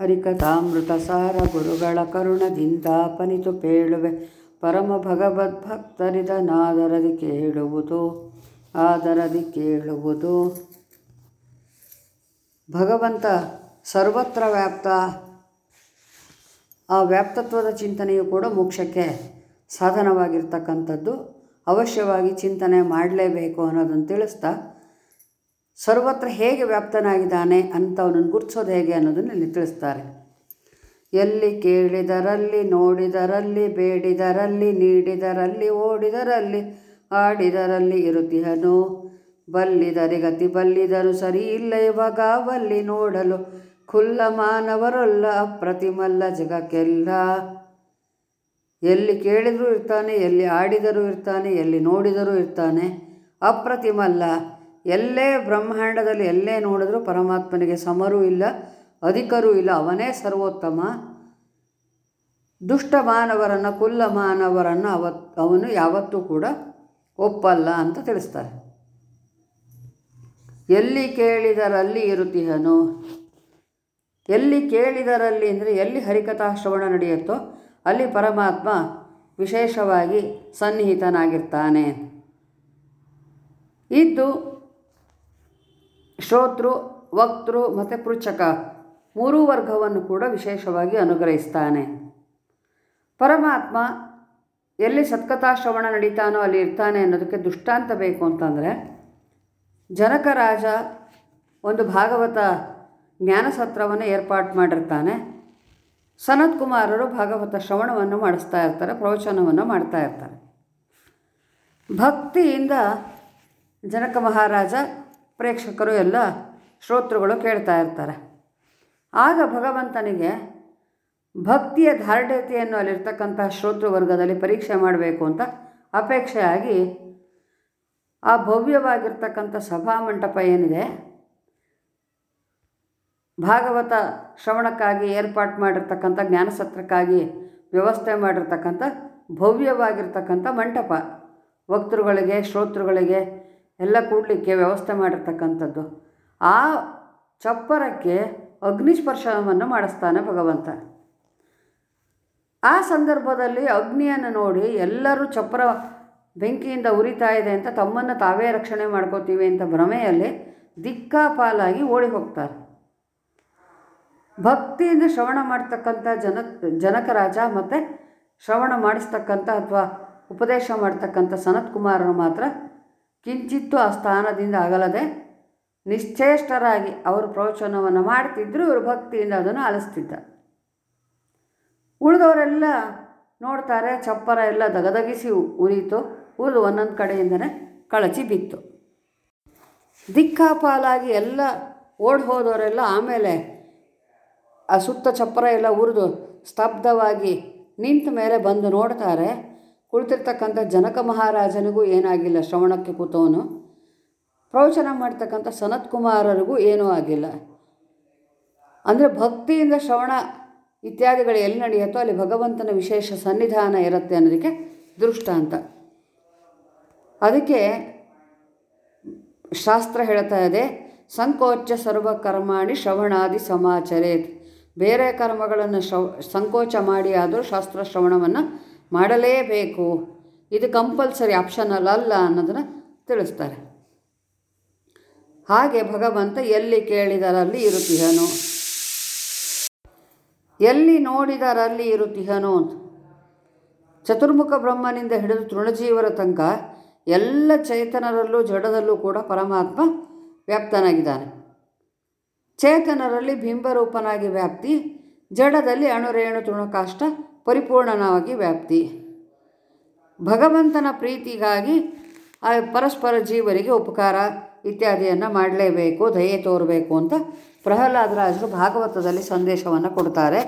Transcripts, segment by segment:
ಹರಿಕಥಾಮೃತ ಸಾರ ಗುರುಗಳ ಕರುಣದಿಂದ ಪನಿತು ಪೇಳುವೆ. ಪರಮ ಭಗವದ್ಭಕ್ತರಿದನಾದರದಿ ಕೇಳುವುದು, ಆದರದಿ ಕೇಳುವುದು. ಭಗವಂತ ಸರ್ವತ್ರ ವ್ಯಾಪ್ತ. ಆ ವ್ಯಾಪ್ತತ್ವದ ಚಿಂತನೆಯು ಕೂಡ ಮೋಕ್ಷಕ್ಕೆ ಸಾಧನವಾಗಿರ್ತಕ್ಕಂಥದ್ದು. ಅವಶ್ಯವಾಗಿ ಚಿಂತನೆ ಮಾಡಲೇಬೇಕು ಅನ್ನೋದನ್ನು ತಿಳಿಸ್ತಾ ಸರ್ವತ್ರ ಹೇಗೆ ವ್ಯಾಪ್ತನಾಗಿದ್ದಾನೆ ಅಂತ ಅವನನ್ನು ಹೇಗೆ ಅನ್ನೋದನ್ನು ಇಲ್ಲಿ ತಿಳಿಸ್ತಾರೆ. ಎಲ್ಲಿ ಕೇಳಿದರಲ್ಲಿ ನೋಡಿದರಲ್ಲಿ ಬೇಡಿದರಲ್ಲಿ ನೀಡಿದರಲ್ಲಿ ಓಡಿದರಲ್ಲಿ ಆಡಿದರಲ್ಲಿ ಇರುತ್ತಿಹನು ಬಲ್ಲಿದರಿಗತಿ ಬಲ್ಲಿದರು ಸರಿ ಇಲ್ಲ ಇವಾಗ ಬಲ್ಲಿ ನೋಡಲು ಖುಲ್ಲ ಮಾನವರಲ್ಲ ಅಪ್ರತಿಮಲ್ಲ ಜಗಕ್ಕೆಲ್ಲ. ಎಲ್ಲಿ ಕೇಳಿದರೂ ಇರ್ತಾನೆ, ಎಲ್ಲಿ ಆಡಿದರೂ ಇರ್ತಾನೆ, ಎಲ್ಲಿ ನೋಡಿದರೂ ಇರ್ತಾನೆ ಅಪ್ರತಿಮಲ್ಲ. ಎಲ್ಲೇ ಬ್ರಹ್ಮಾಂಡದಲ್ಲಿ ಎಲ್ಲೇ ನೋಡಿದರೂ ಪರಮಾತ್ಮನಿಗೆ ಸಮರೂ ಇಲ್ಲ, ಅಧಿಕರೂ ಇಲ್ಲ, ಅವನೇ ಸರ್ವೋತ್ತಮ. ದುಷ್ಟ ಮಾನವರನ್ನು ಕುಲ್ಲ ಮಾನವರನ್ನು ಅವತ್, ಅವನು ಯಾವತ್ತೂ ಕೂಡ ಒಪ್ಪಲ್ಲ ಅಂತ ತಿಳಿಸ್ತಾರೆ. ಎಲ್ಲಿ ಕೇಳಿದರಲ್ಲಿ ಇರುತ್ತಿಹನು ಎಲ್ಲಿ ಕೇಳಿದರಲ್ಲಿ ಅಂದರೆ ಎಲ್ಲಿ ಹರಿಕಥಾ ಶ್ರವಣ ನಡೆಯುತ್ತೋ ಅಲ್ಲಿ ಪರಮಾತ್ಮ ವಿಶೇಷವಾಗಿ ಸನ್ನಿಹಿತನಾಗಿರ್ತಾನೆ. ಇದ್ದು ಶ್ರೋತೃ, ವಕ್ತೃ ಮತ್ತು ಪೃಚ್ಛಕ ಮೂರೂ ವರ್ಗವನ್ನು ಕೂಡ ವಿಶೇಷವಾಗಿ ಅನುಗ್ರಹಿಸ್ತಾನೆ. ಪರಮಾತ್ಮ ಎಲ್ಲಿ ಸತ್ಕಥಾಶ್ರವಣ ನಡೀತಾನೋ ಅಲ್ಲಿ ಇರ್ತಾನೆ ಅನ್ನೋದಕ್ಕೆ ದುಷ್ಟಾಂತ ಬೇಕು ಅಂತಂದರೆ ಜನಕ ರಾಜ ಒಂದು ಭಾಗವತ ಜ್ಞಾನಸತ್ರವನ್ನು ಏರ್ಪಾಡು ಮಾಡಿರ್ತಾನೆ. ಸನತ್ ಕುಮಾರರು ಭಾಗವತ ಶ್ರವಣವನ್ನು ಮಾಡಿಸ್ತಾ ಇರ್ತಾರೆ, ಪ್ರವಚನವನ್ನು ಮಾಡ್ತಾ ಇರ್ತಾರೆ. ಭಕ್ತಿಯಿಂದ ಜನಕ ಮಹಾರಾಜ ಪ್ರೇಕ್ಷಕರು ಎಲ್ಲ ಶ್ರೋತೃಗಳು ಕೇಳ್ತಾ ಇರ್ತಾರೆ. ಆಗ ಭಗವಂತನಿಗೆ ಭಕ್ತಿಯ ಧಾರ್ಢ್ಯತೆಯನ್ನು ಅಲ್ಲಿರ್ತಕ್ಕಂಥ ಶ್ರೋತೃವರ್ಗದಲ್ಲಿ ಪರೀಕ್ಷೆ ಮಾಡಬೇಕು ಅಂತ ಅಪೇಕ್ಷೆಯಾಗಿ ಆ ಭವ್ಯವಾಗಿರ್ತಕ್ಕಂಥ ಸಭಾಮಂಟಪ ಏನಿದೆ, ಭಾಗವತ ಶ್ರವಣಕ್ಕಾಗಿ ಏರ್ಪಾಟ್ ಮಾಡಿರ್ತಕ್ಕಂಥ, ಜ್ಞಾನಸತ್ರಕ್ಕಾಗಿ ವ್ಯವಸ್ಥೆ ಮಾಡಿರ್ತಕ್ಕಂಥ ಭವ್ಯವಾಗಿರ್ತಕ್ಕಂಥ ಮಂಟಪ. ವಕ್ತೃಗಳಿಗೆ ಶ್ರೋತೃಗಳಿಗೆ ಎಲ್ಲ ಕೂಡಲಿಕ್ಕೆ ವ್ಯವಸ್ಥೆ ಮಾಡಿರ್ತಕ್ಕಂಥದ್ದು. ಆ ಚಪ್ಪರಕ್ಕೆ ಅಗ್ನಿಸ್ಪರ್ಶವನ್ನು ಮಾಡಿಸ್ತಾನೆ ಭಗವಂತ. ಆ ಸಂದರ್ಭದಲ್ಲಿ ಅಗ್ನಿಯನ್ನು ನೋಡಿ ಎಲ್ಲರೂ ಚಪ್ಪರ ಬೆಂಕಿಯಿಂದ ಉರಿತಾ ಇದೆ ಅಂತ ತಮ್ಮನ್ನು ತಾವೇ ರಕ್ಷಣೆ ಮಾಡ್ಕೋತೀವಿ ಅಂತ ಭ್ರಮೆಯಲ್ಲಿ ದಿಕ್ಕಾಪಾಲಾಗಿ ಓಡಿ ಹೋಗ್ತಾರೆ. ಭಕ್ತಿಯಿಂದ ಶ್ರವಣ ಮಾಡ್ತಕ್ಕಂಥ ಜನ ಜನಕರಾಜ ಮತ್ತು ಶ್ರವಣ ಮಾಡಿಸ್ತಕ್ಕಂಥ ಅಥವಾ ಉಪದೇಶ ಮಾಡ್ತಕ್ಕಂಥ ಸನತ್ ಕುಮಾರರು ಮಾತ್ರ ಕಿಂಚಿತ್ತು ಆ ಸ್ಥಾನದಿಂದ ಅಗಲದೆ ನಿಶ್ಚೇಷ್ಟರಾಗಿ ಅವರು ಪ್ರವಚನವನ್ನು ಮಾಡ್ತಿದ್ದರೂ ಇವರು ಭಕ್ತಿಯಿಂದ ಅದನ್ನು ಆಲಿಸ್ತಿದ್ದ ಉಳಿದವರೆಲ್ಲ ನೋಡ್ತಾರೆ, ಚಪ್ಪರ ಎಲ್ಲ ದಗದಗಿಸಿ ಉರಿಯಿತು. ಉರಿದು ಒಂದೊಂದು ಕಡೆಯಿಂದನೇ ಕಳಚಿ ಬಿತ್ತು. ದಿಕ್ಕಾಪಾಲಾಗಿ ಎಲ್ಲ ಓಡಿ ಹೋದವರೆಲ್ಲ ಆಮೇಲೆ ಆ ಸುತ್ತ ಚಪ್ಪರ ಎಲ್ಲ ಉರಿದು ಸ್ತಬ್ಧವಾಗಿ ನಿಂತ ಮೇಲೆ ಬಂದು ನೋಡ್ತಾರೆ. ಕುಳಿತಿರ್ತಕ್ಕಂಥ ಜನಕ ಮಹಾರಾಜನಿಗೂ ಏನಾಗಿಲ್ಲ ಶ್ರವಣಕ್ಕೆ ಕೂತವನು. ಪ್ರವಚನ ಮಾಡ್ತಕ್ಕಂಥ ಸನತ್ ಕುಮಾರರಿಗೂ ಏನೂ ಆಗಿಲ್ಲ. ಅಂದರೆ ಭಕ್ತಿಯಿಂದ ಶ್ರವಣ ಇತ್ಯಾದಿಗಳು ಎಲ್ಲಿ ನಡೆಯುತ್ತೋ ಅಲ್ಲಿ ಭಗವಂತನ ವಿಶೇಷ ಸನ್ನಿಧಾನ ಇರುತ್ತೆ ಅನ್ನೋದಕ್ಕೆ ದೃಷ್ಟಾಂತ. ಅದಕ್ಕೆ ಶಾಸ್ತ್ರ ಹೇಳ್ತಾ ಇದೆ, ಸಂಕೋಚ ಸರ್ವ ಕರ್ಮಾಣಿ ಶ್ರವಣಾದಿ ಸಮಾಚರೇತ್. ಬೇರೆ ಕರ್ಮಗಳನ್ನು ಶ್ರವ, ಸಂಕೋಚ ಮಾಡಿ ಆದರೂ ಶಾಸ್ತ್ರ ಶ್ರವಣವನ್ನು ಮಾಡಲೇಬೇಕು. ಇದು ಕಂಪಲ್ಸರಿ ಆಪ್ಷನಲ್ ಅಲ್ಲ ಅನ್ನೋದನ್ನು ತಿಳಿಸ್ತಾರೆ. ಹಾಗೆ ಭಗವಂತ ಎಲ್ಲಿ ಕೇಳಿದರಲ್ಲಿ ಇರುತ್ತಿಹನು. ಎಲ್ಲಿ ನೋಡಿದರಲ್ಲಿ ಇರುತ್ತಿಹನು ಅಂತ. ಚತುರ್ಮುಖ ಬ್ರಹ್ಮನಿಂದ ಹಿಡಿದು ತೃಣಜೀವರ ತನಕ ಎಲ್ಲ ಚೇತನರಲ್ಲೂ ಜಡದಲ್ಲೂ ಕೂಡ ಪರಮಾತ್ಮ ವ್ಯಾಪ್ತನಾಗಿದ್ದಾನೆ. ಚೇತನರಲ್ಲಿ ಬಿಂಬರೂಪನಾಗಿ ವ್ಯಾಪ್ತಿ, ಜಡದಲ್ಲಿ ಅಣುರೇಣು ತೃಣಕಾಷ್ಟ ಪರಿಪೂರ್ಣನಾಗಿ ವ್ಯಾಪ್ತಿ. ಭಗವಂತನ ಪ್ರೀತಿಗಾಗಿ ಪರಸ್ಪರ ಜೀವರಿಗೆ ಉಪಕಾರ ಇತ್ಯಾದಿಯನ್ನು ಮಾಡಲೇಬೇಕು, ದಯೆ ತೋರಬೇಕು ಅಂತ ಪ್ರಹ್ಲಾದರಾಜರು ಭಾಗವತದಲ್ಲಿ ಸಂದೇಶವನ್ನು ಕೊಡ್ತಾರೆ.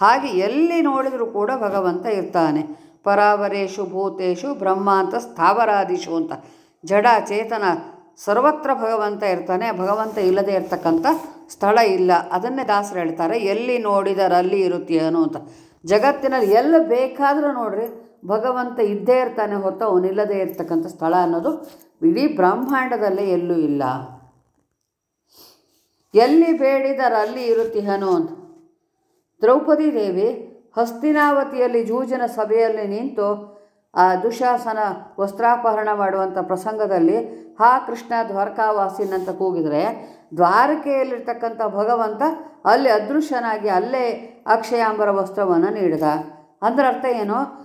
ಹಾಗೆ ಎಲ್ಲಿ ನೋಡಿದರೂ ಕೂಡ ಭಗವಂತ ಇರ್ತಾನೆ. ಪರಾವರೇಶು ಭೂತೇಶು ಬ್ರಹ್ಮಾಂತ ಸ್ಥಾವರಾದಿಶು ಅಂತ. ಜಡ, ಚೇತನ, ಸರ್ವತ್ರ ಭಗವಂತ ಇರ್ತಾನೆ. ಭಗವಂತ ಇಲ್ಲದೆ ಇರ್ತಕ್ಕಂಥ ಸ್ಥಳ ಇಲ್ಲ. ಅದನ್ನೇ ದಾಸರು ಹೇಳ್ತಾರೆ. ಎಲ್ಲಿ ನೋಡಿದರಲ್ಲಿ ಇರುತ್ತೀಯನು ಅಂತ. ಜಗತ್ತಿನಲ್ಲಿ ಎಲ್ಲ ಬೇಕಾದರೂ ನೋಡ್ರಿ, ಭಗವಂತ ಇದ್ದೇ ಇರ್ತಾನೆ ಹೊತ್ತು ಅವನಿಲ್ಲದೇ ಇರ್ತಕ್ಕಂಥ ಸ್ಥಳ ಅನ್ನೋದು ಇಡೀ ಬ್ರಹ್ಮಾಂಡದಲ್ಲೇ ಎಲ್ಲೂ ಇಲ್ಲ. ಎಲ್ಲಿ ಬೇಡಿದರಲ್ಲಿ ಇರುತ್ತಿಹನು ಅಂತ. ದ್ರೌಪದಿ ದೇವಿ ಹಸ್ತಿನಾವತಿಯಲ್ಲಿ ಜೂಜನ ಸಭೆಯಲ್ಲಿ ನಿಂತು ಆ ದುಶಾಸನ ವಸ್ತ್ರಾಪಹರಣ ಮಾಡುವಂಥ ಪ್ರಸಂಗದಲ್ಲಿ, ಹಾ ಕೃಷ್ಣ ದ್ವಾರಕಾವಾಸಿನಂತ ಕೂಗಿದರೆ, ದ್ವಾರಕೆಯಲ್ಲಿರ್ತಕ್ಕಂಥ ಭಗವಂತ ಅಲ್ಲಿ ಅದೃಶ್ಯನಾಗಿ ಅಲ್ಲೇ ಅಕ್ಷಯಾಂಬರ ವಸ್ತ್ರವನ್ನು ನೀಡಿದ. ಅಂದ್ರೆ ಅರ್ಥ ಏನು?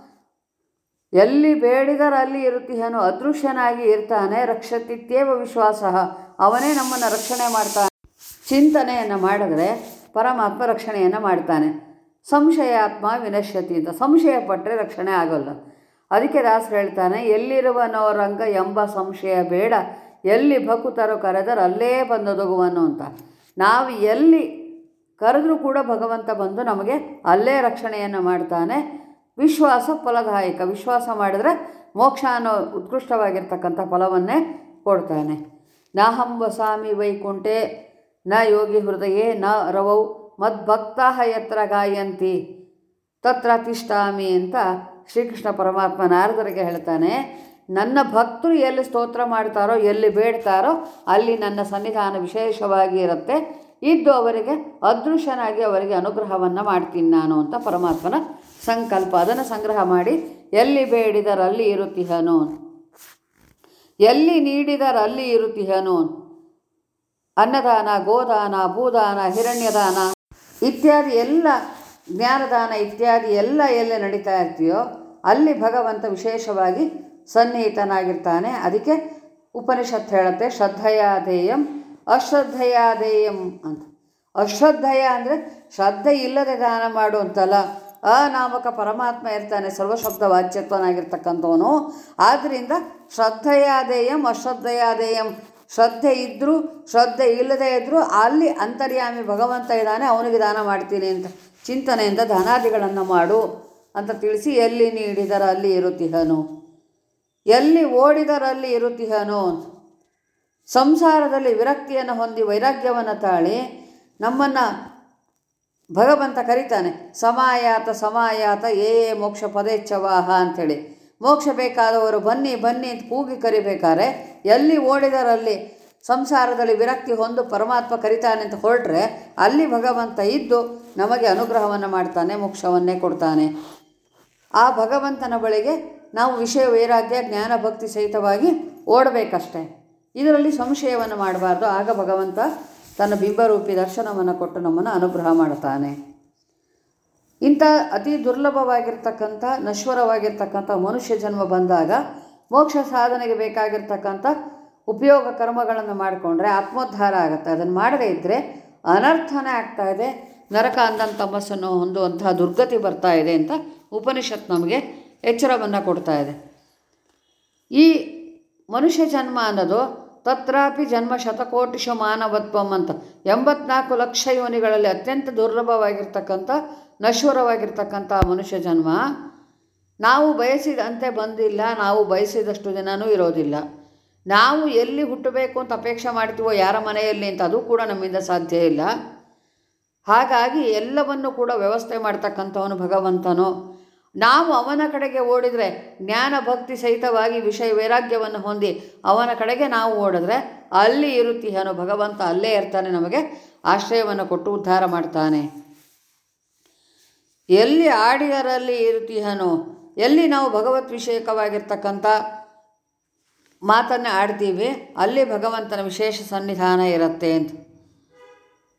ಎಲ್ಲಿ ಬೇಡಿದರಲ್ಲಿ ಅಲ್ಲಿ ಇರುತ್ತೀಯನು ಅದೃಶ್ಯನಾಗಿ ಇರ್ತಾನೆ, ರಕ್ಷತಿತ್ಯೇವ ವಿಶ್ವಾಸ, ಅವನೇ ನಮ್ಮನ್ನು ರಕ್ಷಣೆ ಮಾಡ್ತಾನೆ. ಚಿಂತನೆಯನ್ನು ಮಾಡಿದ್ರೆ ಪರಮಾತ್ಮ ರಕ್ಷಣೆಯನ್ನು ಮಾಡ್ತಾನೆ. ಸಂಶಯಾತ್ಮ ವಿನಶ್ಯತಿ ಅಂತ, ಸಂಶಯ ಪಟ್ಟರೆ ರಕ್ಷಣೆ ಆಗೋಲ್ಲ. ಅದಕ್ಕೆ ದಾಸರು ಹೇಳ್ತಾನೆ ಎಲ್ಲಿರುವನೋರಂಗ ಎಂಬ ಸಂಶಯ ಬೇಡ. ಎಲ್ಲಿ ಭಕುತರು ಕರೆದರೆ ಅಲ್ಲೇ ಬಂದೊದಗುವನು ಅಂತ. ನಾವು ಎಲ್ಲಿ ಕರೆದ್ರೂ ಕೂಡ ಭಗವಂತ ಬಂದು ನಮಗೆ ಅಲ್ಲೇ ರಕ್ಷಣೆಯನ್ನು ಮಾಡ್ತಾನೆ. ವಿಶ್ವಾಸ ಫಲದಾಯಕ. ವಿಶ್ವಾಸ ಮಾಡಿದರೆ ಮೋಕ್ಷ ಅನ್ನೋ ಉತ್ಕೃಷ್ಟವಾಗಿರ್ತಕ್ಕಂಥ ಫಲವನ್ನೇ ಕೊಡ್ತಾನೆ. ನಾಹಂ ವಸಾಮಿ ವೈಕುಂಠೆ, ನ ಯೋಗಿ ಹೃದಯೇ, ನ ರವೌ ಮದ್ಭಕ್ತ ಯತ್ರ ಗಾಯಂತಿ, ತತ್ರ ತಿಷ್ಟಾಮಿ ಅಂತ ಶ್ರೀಕೃಷ್ಣ ಪರಮಾತ್ಮ ನಾರದರಿಗೆ ಹೇಳ್ತಾನೆ, ನನ್ನ ಭಕ್ತರು ಎಲ್ಲಿ ಸ್ತೋತ್ರ ಮಾಡ್ತಾರೋ, ಎಲ್ಲಿ ಬೇಡ್ತಾರೋ, ಅಲ್ಲಿ ನನ್ನ ಸನ್ನಿಧಾನ ವಿಶೇಷವಾಗಿ ಇರುತ್ತೆ. ಇದ್ದು ಅವರಿಗೆ, ಅದೃಶ್ಯನಾಗಿ ಅವರಿಗೆ ಅನುಗ್ರಹವನ್ನು ಮಾಡ್ತೀನಿ ನಾನು ಅಂತ ಪರಮಾತ್ಮನ ಸಂಕಲ್ಪ. ಅದನ್ನು ಸಂಗ್ರಹ ಮಾಡಿ, ಎಲ್ಲಿ ಬೇಡಿದರಲ್ಲಿ ಇರುತ್ತಿಹನು? ಎಲ್ಲಿ ನೀಡಿದರಲ್ಲಿ ಇರುತ್ತಿಹನು? ಅನ್ನದಾನ, ಗೋದಾನ, ಭೂದಾನ, ಹಿರಣ್ಯದಾನ, ಇತ್ಯಾದಿ ಎಲ್ಲ ಜ್ಞಾನದಾನ ಇತ್ಯಾದಿ ಎಲ್ಲ ಎಲ್ಲಿ ನಡೀತಾ ಇರ್ತೀಯೋ, ಅಲ್ಲಿ ಭಗವಂತ ವಿಶೇಷವಾಗಿ ಸನ್ನಿಹಿತನಾಗಿರ್ತಾನೆ. ಅದಕ್ಕೆ ಉಪನಿಷತ್ ಹೇಳುತ್ತೆ, ಶ್ರದ್ಧೆಯಾದೇಯಂ ಅಶ್ರದ್ಧೆಯಾದೇಯಂ ಅಂತ. ಅಶ್ರದ್ಧೆಯ ಅಂದರೆ ಶ್ರದ್ಧೆ ಇಲ್ಲದೆ ದಾನ ಮಾಡುವಂತಲ್ಲ. ಅನಾಮಕ ಪರಮಾತ್ಮ ಇರ್ತಾನೆ, ಸರ್ವಶಬ್ದ ವಾಚ್ಯತ್ವನಾಗಿರ್ತಕ್ಕಂಥವನು. ಆದ್ದರಿಂದ ಶ್ರದ್ಧೆಯಾದೇಯಂ ಅಶ್ರದ್ಧೆಯಾದೇಯಂ. ಶ್ರದ್ಧೆ ಇದ್ದರೂ ಶ್ರದ್ಧೆ ಇಲ್ಲದೇ ಇದ್ದರೂ ಅಲ್ಲಿ ಅಂತರ್ಯಾಮಿ ಭಗವಂತ ಇದ್ದಾನೆ, ಅವನಿಗೆ ದಾನ ಮಾಡ್ತೀನಿ ಅಂತ. ಚಿಂತನೆಯಿಂದ ಧನಾದಿಗಳನ್ನು ಮಾಡು ಅಂತ ತಿಳಿಸಿ ಎಲ್ಲಿ ನೀಡಿದರ ಅಲ್ಲಿ ಇರುತ್ತಿಹನು. ಎಲ್ಲಿ ಓಡಿದರಲ್ಲಿ ಇರುತ್ತಿಹನು. ಸಂಸಾರದಲ್ಲಿ ವಿರಕ್ತಿಯನ್ನು ಹೊಂದಿ ವೈರಾಗ್ಯವನ್ನು ತಾಳಿ ನಮ್ಮನ್ನು ಭಗವಂತ ಕರೀತಾನೆ, ಸಮಾಯಾತ ಸಮಾಯಾತ, ಏ ಮೋಕ್ಷ ಪದೇಚ್ಛವಾಹ ಅಂಥೇಳಿ ಮೋಕ್ಷ ಬೇಕಾದವರು ಬನ್ನಿ ಬನ್ನಿ ಅಂತ ಕೂಗಿ ಕರಿಬೇಕಾರೆ ಎಲ್ಲಿ ಓಡಿದರಲ್ಲಿ ಸಂಸಾರದಲ್ಲಿ ವಿರಕ್ತಿ ಹೊಂದು ಪರಮಾತ್ಮ ಕರಿತಾನೆ ಅಂತ ಹೊರಟ್ರೆ ಅಲ್ಲಿ ಭಗವಂತ ಇದ್ದು ನಮಗೆ ಅನುಗ್ರಹವನ್ನು ಮಾಡ್ತಾನೆ, ಮೋಕ್ಷವನ್ನೇ ಕೊಡ್ತಾನೆ. ಆ ಭಗವಂತನ ಬಳಿಗೆ ನಾವು ವಿಷಯ ವೈರಾಗ್ಯ, ಜ್ಞಾನ ಭಕ್ತಿ ಸಹಿತವಾಗಿ ಓಡಬೇಕಷ್ಟೆ. ಇದರಲ್ಲಿ ಸಂಶಯವನ್ನು ಮಾಡಬಾರ್ದು. ಆಗ ಭಗವಂತ ತನ್ನ ಬಿಂಬರೂಪಿ ದರ್ಶನವನ್ನು ಕೊಟ್ಟು ನಮ್ಮನ್ನು ಅನುಗ್ರಹ ಮಾಡ್ತಾನೆ. ಇಂಥ ಅತಿ ದುರ್ಲಭವಾಗಿರ್ತಕ್ಕಂಥ, ನಶ್ವರವಾಗಿರ್ತಕ್ಕಂಥ ಮನುಷ್ಯ ಜನ್ಮ ಬಂದಾಗ ಮೋಕ್ಷ ಸಾಧನೆಗೆ ಬೇಕಾಗಿರ್ತಕ್ಕಂಥ ಉಪಯೋಗ ಕರ್ಮಗಳನ್ನು ಮಾಡಿಕೊಂಡ್ರೆ ಆತ್ಮೋದ್ಧಾರ ಆಗುತ್ತೆ. ಅದನ್ನು ಮಾಡದೇ ಇದ್ದರೆ ಅನರ್ಥನೇ ಆಗ್ತಾ ಇದೆ. ನರಕ ಅಂದನ್ ತಮಸ್ಸನ್ನು ಹೊಂದುವಂತಹ ದುರ್ಗತಿ ಬರ್ತಾ ಇದೆ ಅಂತ ಉಪನಿಷತ್ ನಮಗೆ ಎಚ್ಚರವನ್ನು ಕೊಡ್ತಾ ಇದೆ. ಈ ಮನುಷ್ಯ ಜನ್ಮ ಅನ್ನೋದು ತತ್ರಾಪಿ ಜನ್ಮ ಶತಕೋಟಿಷ ಮಾನವತ್ವಂ ಅಂತ ಎಂಬತ್ನಾಲ್ಕು ಲಕ್ಷ ಯೋನಿಗಳಲ್ಲಿ ಅತ್ಯಂತ ದುರ್ಲಭವಾಗಿರ್ತಕ್ಕಂಥ, ನಶ್ವರವಾಗಿರ್ತಕ್ಕಂಥ ಮನುಷ್ಯ ಜನ್ಮ. ನಾವು ಬಯಸಿದಂತೆ ಬಂದಿಲ್ಲ, ನಾವು ಬಯಸಿದಷ್ಟು ದಿನವೂ ಇರೋದಿಲ್ಲ. ನಾವು ಎಲ್ಲಿ ಹುಟ್ಟಬೇಕು ಅಂತ ಅಪೇಕ್ಷೆ ಮಾಡ್ತೀವೋ ಯಾರ ಮನೆಯಲ್ಲಿ ಅಂತ ಅದು ಕೂಡ ನಮ್ಮಿಂದ ಸಾಧ್ಯ ಇಲ್ಲ. ಹಾಗಾಗಿ ಎಲ್ಲವನ್ನು ಕೂಡ ವ್ಯವಸ್ಥೆ ಮಾಡ್ತಕ್ಕಂಥವನು ಭಗವಂತನು. ನಾವು ಅವನ ಕಡೆಗೆ ಓಡಿದರೆ ಜ್ಞಾನ ಭಕ್ತಿ ಸಹಿತವಾಗಿ ವಿಷಯ ವೈರಾಗ್ಯವನ್ನು ಹೊಂದಿ ಅವನ ಕಡೆಗೆ ನಾವು ಓಡಿದ್ರೆ ಅಲ್ಲಿ ಇರುತ್ತೀಹನು ಭಗವಂತ ಅಲ್ಲೇ ಇರ್ತಾನೆ ನಮಗೆ ಆಶ್ರಯವನ್ನು ಕೊಟ್ಟು ಉದ್ಧಾರ ಮಾಡ್ತಾನೆ. ಎಲ್ಲಿ ಆಡಿದರಲ್ಲಿ ಇರುತ್ತೀಹನು ಎಲ್ಲಿ ನಾವು ಭಗವತ್ ವಿಷಯಕವಾಗಿರ್ತಕ್ಕಂಥ ಮಾತನ್ನು ಆಡ್ತೀವಿ, ಅಲ್ಲಿ ಭಗವಂತನ ವಿಶೇಷ ಸನ್ನಿಧಾನ ಇರುತ್ತೆ ಅಂತ.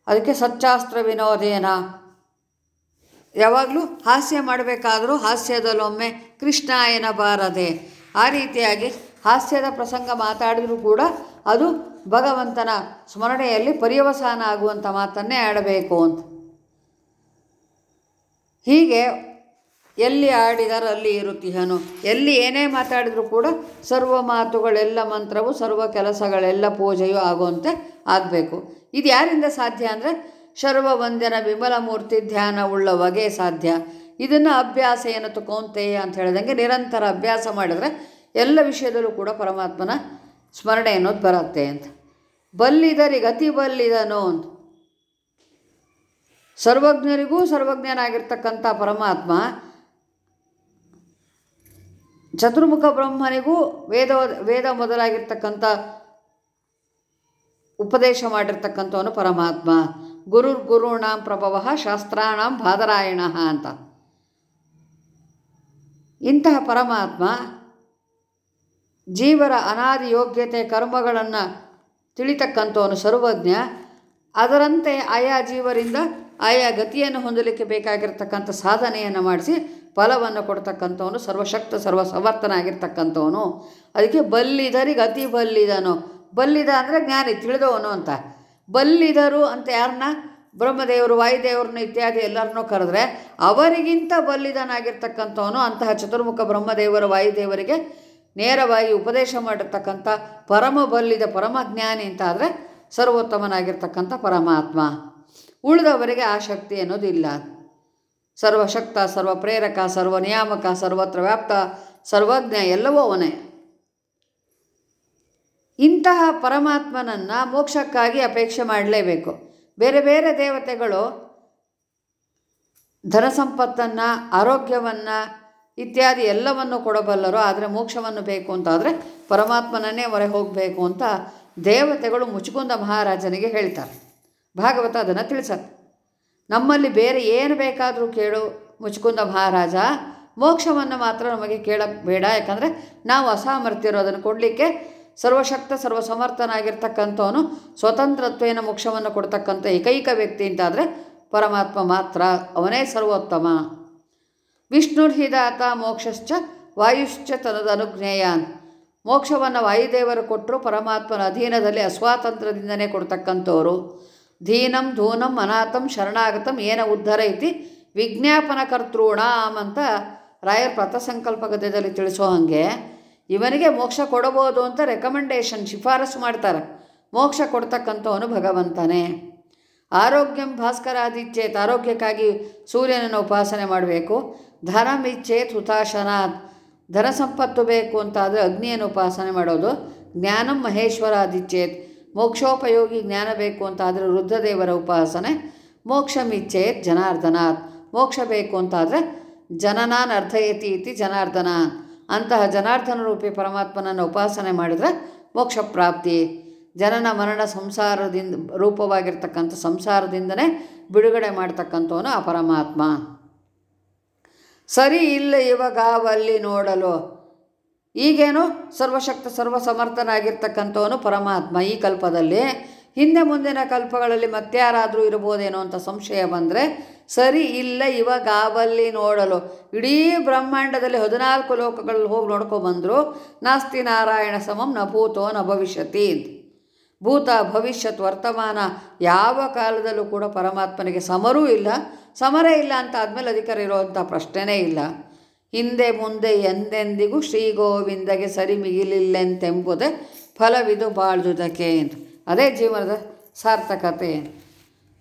ಅದಕ್ಕೆ ಸಚ್ಚಾಸ್ತ್ರ ವಿನೋದೇನ. ಯಾವಾಗಲೂ ಹಾಸ್ಯ ಮಾಡಬೇಕಾದರೂ ಹಾಸ್ಯದಲ್ಲೊಮ್ಮೆ ಕೃಷ್ಣ ಎನಬಾರದೆ ಆ ರೀತಿಯಾಗಿ ಹಾಸ್ಯದ ಪ್ರಸಂಗ ಮಾತಾಡಿದರೂ ಕೂಡ ಅದು ಭಗವಂತನ ಸ್ಮರಣೆಯಲ್ಲಿ ಪರ್ಯವಸಾನ ಆಗುವಂಥ ಮಾತನ್ನೇ ಆಡಬೇಕು ಅಂತ. ಹೀಗೆ ಎಲ್ಲಿ ಆಡಿದಾರೋ ಆಡಿದರಲ್ಲಿ ಇರುತ್ತೀಹನು, ಎಲ್ಲಿ ಏನೇ ಮಾತಾಡಿದರೂ ಕೂಡ ಸರ್ವ ಮಾತುಗಳೆಲ್ಲ ಮಂತ್ರವು, ಸರ್ವ ಕೆಲಸಗಳೆಲ್ಲ ಪೂಜೆಯು ಆಗುವಂತೆ ಆಗಬೇಕು. ಇದು ಯಾರಿಂದ ಸಾಧ್ಯ ಅಂದರೆ ವಿಮಲ ಮೂರ್ತಿ ಧ್ಯಾನ ಉಳ್ಳವಗೆ ಸಾಧ್ಯ. ಇದನ್ನು ಅಭ್ಯಾಸ ಏನು ತಗೊಂತೆಯ ಅಂತ ಹೇಳಿದಂಗೆ ನಿರಂತರ ಅಭ್ಯಾಸ ಮಾಡಿದರೆ ಎಲ್ಲ ವಿಷಯದಲ್ಲೂ ಕೂಡ ಪರಮಾತ್ಮನ ಸ್ಮರಣೆ ಅನ್ನೋದು ಬರುತ್ತೆ ಅಂತ. ಬಲ್ಲಿದರಿಗೆ ಅತಿ ಬಲ್ಲಿದನೋ ಅಂತ. ಸರ್ವಜ್ಞರಿಗೂ ಸರ್ವಜ್ಞನಾಗಿರ್ತಕ್ಕಂಥ ಪರಮಾತ್ಮ ಚತುರ್ಮುಖ ಬ್ರಹ್ಮನಿಗೂ ವೇದ ವೇದ ಮೊದಲಾಗಿರ್ತಕ್ಕಂಥ ಉಪದೇಶ ಮಾಡಿರ್ತಕ್ಕಂಥವನು ಪರಮಾತ್ಮ. ಗುರುರ್ ಗುರುಣಾಂ ಪ್ರಭವ ಶಾಸ್ತ್ರಾಣಾಂ ಬಾದರಾಯಣ ಅಂತ. ಇಂತಹ ಪರಮಾತ್ಮ ಜೀವರ ಅನಾದಿ ಯೋಗ್ಯತೆ ಕರ್ಮಗಳನ್ನು ತಿಳಿತಕ್ಕಂಥವನು ಸರ್ವಜ್ಞ. ಅದರಂತೆ ಆಯಾ ಜೀವರಿಂದ ಆಯಾ ಗತಿಯನ್ನು ಹೊಂದಲಿಕ್ಕೆ ಬೇಕಾಗಿರ್ತಕ್ಕಂಥ ಸಾಧನೆಯನ್ನು ಮಾಡಿಸಿ ಫಲವನ್ನು ಕೊಡ್ತಕ್ಕಂಥವನು ಸರ್ವಶಕ್ತ ಸರ್ವ ಸಮರ್ಥನಾಗಿರ್ತಕ್ಕಂಥವನು ಅದಕ್ಕೆ ಬಲ್ಲಿದರಿಗೆ ಅತಿ ಬಲ್ಲಿದನು. ಬಲ್ಲಿದ ಅಂದರೆ ಜ್ಞಾನಿ, ತಿಳಿದವನು ಅಂತ. ಬಲ್ಲಿದರು ಅಂತ ಯಾರನ್ನ? ಬ್ರಹ್ಮದೇವರು, ವಾಯುದೇವ್ರನ್ನ ಇತ್ಯಾದಿ ಎಲ್ಲರನ್ನೂ ಕರೆದ್ರೆ ಅವರಿಗಿಂತ ಬಲ್ಲಿದನಾಗಿರ್ತಕ್ಕಂಥವನು ಅಂತಹ ಚತುರ್ಮುಖ ಬ್ರಹ್ಮದೇವರ, ವಾಯುದೇವರಿಗೆ ನೇರವಾಗಿ ಉಪದೇಶ ಮಾಡಿರ್ತಕ್ಕಂಥ ಪರಮ ಬಲ್ಲಿದ, ಪರಮ ಜ್ಞಾನಿ ಅಂತ ಆದರೆ ಸರ್ವೋತ್ತಮನಾಗಿರ್ತಕ್ಕಂಥ ಪರಮಾತ್ಮ. ಉಳಿದವರಿಗೆ ಆ ಶಕ್ತಿ ಅನ್ನೋದಿಲ್ಲ. ಸರ್ವಶಕ್ತ ಸರ್ವ ಪ್ರೇರಕ ಸರ್ವ ನಿಯಾಮಕ ಸರ್ವತ್ರ ವ್ಯಾಪ್ತ, ಸರ್ವಜ್ಞ ಎಲ್ಲವೂ ಅವನೇ. ಇಂತಹ ಪರಮಾತ್ಮನನ್ನು ಮೋಕ್ಷಕ್ಕಾಗಿ ಅಪೇಕ್ಷೆ ಮಾಡಲೇಬೇಕು. ಬೇರೆ ಬೇರೆ ದೇವತೆಗಳು ಧನ ಸಂಪತ್ತನ್ನು, ಆರೋಗ್ಯವನ್ನು ಇತ್ಯಾದಿ ಎಲ್ಲವನ್ನು ಕೊಡಬಲ್ಲರು, ಆದರೆ ಮೋಕ್ಷವನ್ನು ಬೇಕು ಅಂತಾದರೆ ಪರಮಾತ್ಮನನ್ನೇ ಹೊರೆ ಹೋಗಬೇಕು ಅಂತ ದೇವತೆಗಳು ಮುಚುಕುಂದ ಮಹಾರಾಜನಿಗೆ ಹೇಳ್ತಾರೆ. ಭಾಗವತ ಅದನ್ನು ತಿಳಿಸತ್ತೆ. ನಮ್ಮಲ್ಲಿ ಬೇರೆ ಏನು ಬೇಕಾದರೂ ಕೇಳು ಮುಚುಕುಂದ ಮಹಾರಾಜ. ಮೋಕ್ಷವನ್ನು ಮಾತ್ರ ನಮಗೆ ಕೇಳಕ್ಕೆ ಬೇಡ ಯಾಕಂದರೆ ನಾವು ಅಸಾಮರ್ಥ್ಯರು, ಅದನ್ನು ಕೊಡಲಿಕ್ಕೆ ಸರ್ವಶಕ್ತ, ಸರ್ವಸಮರ್ಥನಾಗಿರ್ತಕ್ಕಂಥವನು ಸ್ವತಂತ್ರತ್ವೇನ ಮೋಕ್ಷವನ್ನು ಕೊಡ್ತಕ್ಕಂಥ ಏಕೈಕ ವ್ಯಕ್ತಿ ಅಂತಾದರೆ ಪರಮಾತ್ಮ ಮಾತ್ರ. ಅವನೇ ಸರ್ವೋತ್ತಮ. ವಿಷ್ಣುರ್ಹಿದಾತ ಮೋಕ್ಷಶ್ಚ ವಾಯುಶ್ಚ ತನದ ಅನುಜ್ಞೇಯಾನ್ ಮೋಕ್ಷವನ್ನು ವಾಯುದೇವರು ಕೊಟ್ಟರು ಪರಮಾತ್ಮನ ಅಧೀನದಲ್ಲಿ ಅಸ್ವಾತಂತ್ರ್ಯದಿಂದನೇ ಕೊಡ್ತಕ್ಕಂಥವ್ರು. ಧೀನಂ ಧೂನಂ ಅನಾಥಂ ಶರಣಾಗತಂ ಏನ ಉದ್ಧರ ವಿಜ್ಞಾಪನ ಕರ್ತೃಣಾಮ್ ಅಂತ ರಾಯರ್ ಪ್ರಥಸಂಕಲ್ಪ ಗದ್ಯದಲ್ಲಿ ತಿಳಿಸೋ ಹಾಗೆ, ಇವನಿಗೆ ಮೋಕ್ಷ ಕೊಡಬಹುದು ಅಂತ ರೆಕಮೆಂಡೇಶನ್ ಶಿಫಾರಸು ಮಾಡ್ತಾರೆ. ಮೋಕ್ಷ ಕೊಡ್ತಕ್ಕಂಥವನು ಭಗವಂತನೇ. ಆರೋಗ್ಯಂ ಭಾಸ್ಕರ ಭಾಸ್ಕರಾದಿಚ್ಛೇತ್ ಆರೋಗ್ಯಕ್ಕಾಗಿ ಸೂರ್ಯನನ್ನು ಉಪಾಸನೆ ಮಾಡಬೇಕು. ಧನಮಿಚ್ಛೇತ್ ಹುತಾಶನಾಥ್ ಧನ ಸಂಪತ್ತು ಬೇಕು ಅಂತಾದರೆ ಅಗ್ನಿಯನ್ನು ಉಪಾಸನೆ ಮಾಡೋದು. ಜ್ಞಾನಂ ಮಹೇಶ್ವರ ಮಹೇಶ್ವರಾದಿಚ್ಛೇತ್ ಮೋಕ್ಷೋಪಯೋಗಿ ಜ್ಞಾನ ಬೇಕು ಅಂತಾದರೆ ವೃದ್ಧದೇವರ ಉಪಾಸನೆ ಮೋಕ್ಷಮಿಚ್ಛೇತ್ ಜನಾರ್ದನಾಥ್ ಮೋಕ್ಷ ಬೇಕು ಅಂತಾದರೆ ಜನನಾನ್ ಅರ್ಥಯತಿ ಇತಿ ಜನಾರ್ದನ ಅಂತಹ ಜನಾರ್ದನ ರೂಪಿ ಪರಮಾತ್ಮನನ್ನು ಉಪಾಸನೆ ಮಾಡಿದರೆ ಮೋಕ್ಷ ಪ್ರಾಪ್ತಿ. ಜನನ ಮರಣ ಸಂಸಾರದಿಂದ ರೂಪವಾಗಿರ್ತಕ್ಕಂಥ ಸಂಸಾರದಿಂದನೇ ಬಿಡುಗಡೆ ಮಾಡ್ತಕ್ಕಂಥವನು ಆ ಪರಮಾತ್ಮ. ಸರಿ ಇಲ್ಲ ಇವಾಗಾವಲ್ಲಿ ನೋಡಲು ಈಗೇನು ಸರ್ವಶಕ್ತ ಸರ್ವ ಸಮರ್ಥನಾಗಿರ್ತಕ್ಕಂಥವನು ಪರಮಾತ್ಮ ಈ ಕಲ್ಪದಲ್ಲಿ. ಹಿಂದೆ ಮುಂದಿನ ಕಲ್ಪಗಳಲ್ಲಿ ಮತ್ತಾರಾದರೂ ಇರ್ಬೋದೇನೋ ಅಂತ ಸಂಶಯ ಬಂದರೆ, ಸರಿ, ಇಲ್ಲ ಇವಾಗಾವಲ್ಲಿ ನೋಡಲು. ಇಡೀ ಬ್ರಹ್ಮಾಂಡದಲ್ಲಿ ಹದಿನಾಲ್ಕು ಲೋಕಗಳಲ್ಲಿ ಹೋಗಿ ನೋಡ್ಕೊಬಂದರು ನಾಸ್ತಿ ನಾರಾಯಣ ಸಮಂ ನ ಭೂತೋ ನ ಭವಿಷ್ಯತಿ ಭೂತ ಭವಿಷ್ಯತ್ ವರ್ತಮಾನ ಯಾವ ಕಾಲದಲ್ಲೂ ಕೂಡ ಪರಮಾತ್ಮನಿಗೆ ಸಮರೂ ಇಲ್ಲ. ಸಮರೇ ಇಲ್ಲ ಅಂತ ಆದಮೇಲೆ ಅಧಿಕಾರ ಇರುವಂಥ ಪ್ರಶ್ನೆನೇ ಇಲ್ಲ. ಹಿಂದೆ ಮುಂದೆ ಎಂದೆಂದಿಗೂ ಶ್ರೀ ಗೋವಿಂದಗೆ ಸರಿ ಮಿಗಿಲಿಲ್ಲೆಂತೆಂಬುದೇ ಫಲವಿದು ಬಾಳ್ದುದಕ್ಕೆ ಅಂತ ಅದೇ ಜೀವನದ ಸಾರ್ಥಕತೆ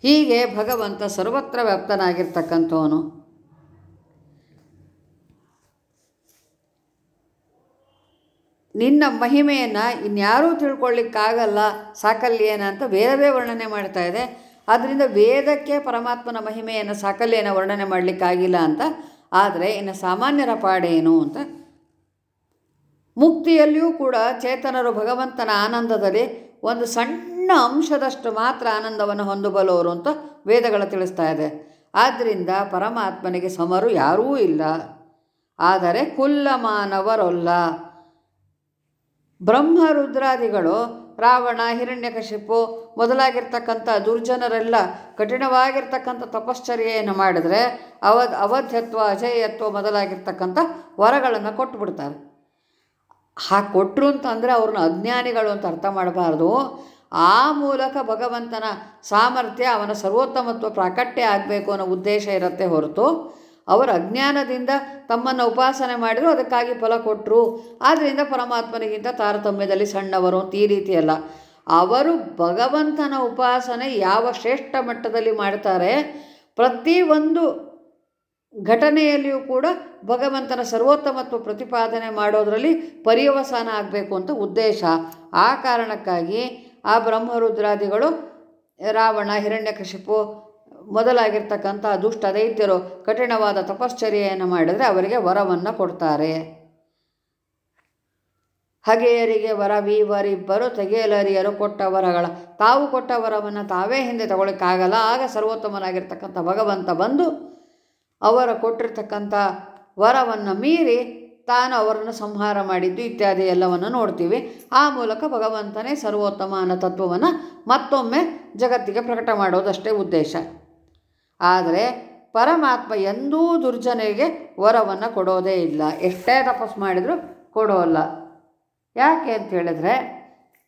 ಹೀಗೆ ಭಗವಂತ ಸರ್ವತ್ರ ವ್ಯಾಪ್ತನಾಗಿರ್ತಕ್ಕಂಥವನು. ನಿನ್ನ ಮಹಿಮೆಯನ್ನು ಇನ್ಯಾರೂ ತಿಳ್ಕೊಳ್ಳಿಕ್ಕಾಗಲ್ಲ, ಸಾಕಲ್ಯೇನ ಅಂತ ವೇದವೇ ವರ್ಣನೆ ಮಾಡ್ತಾ ಇದೆ. ಆದ್ದರಿಂದ ವೇದಕ್ಕೆ ಪರಮಾತ್ಮನ ಮಹಿಮೆಯನ್ನು ಸಾಕಲ್ಯನ ವರ್ಣನೆ ಮಾಡಲಿಕ್ಕಾಗಿಲ್ಲ ಅಂತ ಆದರೆ ಇನ್ನು ಸಾಮಾನ್ಯರ ಪಾಡೇನು ಅಂತ. ಮುಕ್ತಿಯಲ್ಲಿಯೂ ಕೂಡ ಚೇತನರು ಭಗವಂತನ ಆನಂದದಲ್ಲಿ ಒಂದು ಸಣ್ಣ ಅಂಶದಷ್ಟು ಮಾತ್ರ ಆನಂದವನ್ನು ಹೊಂದಬಲ್ಲವರು ಅಂತ ವೇದಗಳು ತಿಳಿಸ್ತಾ ಇದೆ. ಆದ್ದರಿಂದ ಪರಮಾತ್ಮನಿಗೆ ಸಮರು ಯಾರೂ ಇಲ್ಲ. ಆದರೆ ಕುಲ್ಲ ಮಾನವರೊಲ್ಲ ಬ್ರಹ್ಮ ರುದ್ರಾದಿಗಳು ರಾವಣ, ಹಿರಣ್ಯಕಶಿಪು ಮೊದಲಾಗಿರ್ತಕ್ಕಂಥ ದುರ್ಜನರೆಲ್ಲ ಕಠಿಣವಾಗಿರ್ತಕ್ಕಂಥ ತಪಶ್ಚರ್ಯೆಯನ್ನು ಮಾಡಿದರೆ ಅವ ಅವಧ್ಯತ್ವ, ಅಜೇಯತ್ವ ಮೊದಲಾಗಿರ್ತಕ್ಕಂಥ ವರಗಳನ್ನು ಕೊಟ್ಟುಬಿಡ್ತಾರೆ. ಹಾಗೆ ಕೊಟ್ಟರು ಅಂತಂದರೆ ಅವ್ರನ್ನ ಅಜ್ಞಾನಿಗಳು ಅಂತ ಅರ್ಥ ಮಾಡಬಾರ್ದು. ಆ ಮೂಲಕ ಭಗವಂತನ ಸಾಮರ್ಥ್ಯ ಅವನ ಸರ್ವೋತ್ತಮತ್ವ, ಪ್ರಾಕಟ್ಯ ಆಗಬೇಕು ಅನ್ನೋ ಉದ್ದೇಶ ಇರುತ್ತೆ ಹೊರತು ಅವರು ಅಜ್ಞಾನದಿಂದ ತಮ್ಮನ್ನು ಉಪಾಸನೆ ಮಾಡಿದ್ರು, ಅದಕ್ಕಾಗಿ ಫಲ ಕೊಟ್ಟರು ಆದ್ದರಿಂದ ಪರಮಾತ್ಮನಿಗಿಂತ ತಾರತಮ್ಯದಲ್ಲಿ ಸಣ್ಣವರು ಅಂತ ಈ ರೀತಿಯಲ್ಲ. ಅವರು ಭಗವಂತನ ಉಪಾಸನೆ ಯಾವ ಶ್ರೇಷ್ಠ ಮಟ್ಟದಲ್ಲಿ ಮಾಡ್ತಾರೆ ಪ್ರತಿಯೊಂದು ಘಟನೆಯಲ್ಲಿಯೂ ಕೂಡ ಭಗವಂತನ ಸರ್ವೋತ್ತಮತ್ವ ಪ್ರತಿಪಾದನೆ ಮಾಡೋದರಲ್ಲಿ ಪರ್ಯವಸಾನ ಆಗಬೇಕು ಅಂತ ಉದ್ದೇಶ. ಆ ಕಾರಣಕ್ಕಾಗಿ ಆ ಬ್ರಹ್ಮರುದ್ರಾದಿಗಳು ರಾವಣ ಹಿರಣ್ಯಕಶಿಪು ಮೊದಲಾಗಿರ್ತಕ್ಕಂಥ ದುಷ್ಟ ದೈತ್ಯರು ಕಠಿಣವಾದ ತಪಶ್ಚರ್ಯೆಯನ್ನು ಮಾಡಿದರೆ ಅವರಿಗೆ ವರವನ್ನು ಕೊಡ್ತಾರೆ. ಹಗೆಯರಿಗೆ ವರ, ವೀವರಿಬ್ಬರು ತೆಗೆಯಲರಿಯರು ಕೊಟ್ಟ ವರಗಳ. ತಾವು ಕೊಟ್ಟ ವರವನ್ನು ತಾವೇ ಹಿಂದೆ ತಗೊಳಕ್ಕಾಗಲ್ಲ. ಆಗ ಸರ್ವೋತ್ತಮನಾಗಿರ್ತಕ್ಕಂಥ ಭಗವಂತ ಬಂದು ಅವರ ಕೊಟ್ಟಿರ್ತಕ್ಕಂಥ ವರವನ್ನು ಮೀರಿ ತಾನು ಅವರನ್ನು ಸಂಹಾರ ಮಾಡಿದ್ದು ಇತ್ಯಾದಿ ಎಲ್ಲವನ್ನು ನೋಡ್ತೀವಿ. ಆ ಮೂಲಕ ಭಗವಂತನೇ ಸರ್ವೋತ್ತಮ ಅನ್ನೋ ತತ್ವವನ್ನು ಮತ್ತೊಮ್ಮೆ ಜಗತ್ತಿಗೆ ಪ್ರಕಟ ಮಾಡೋದಷ್ಟೇ ಉದ್ದೇಶ. ಆದರೆ ಪರಮಾತ್ಮ ಎಂದೂ ದುರ್ಜನಿಗೆ ವರವನ್ನು ಕೊಡೋದೇ ಇಲ್ಲ. ಎಷ್ಟೇ ತಪಸ್ ಮಾಡಿದರೂ ಕೊಡೋಲ್ಲ. ಯಾಕೆ ಅಂತ ಹೇಳಿದ್ರೆ,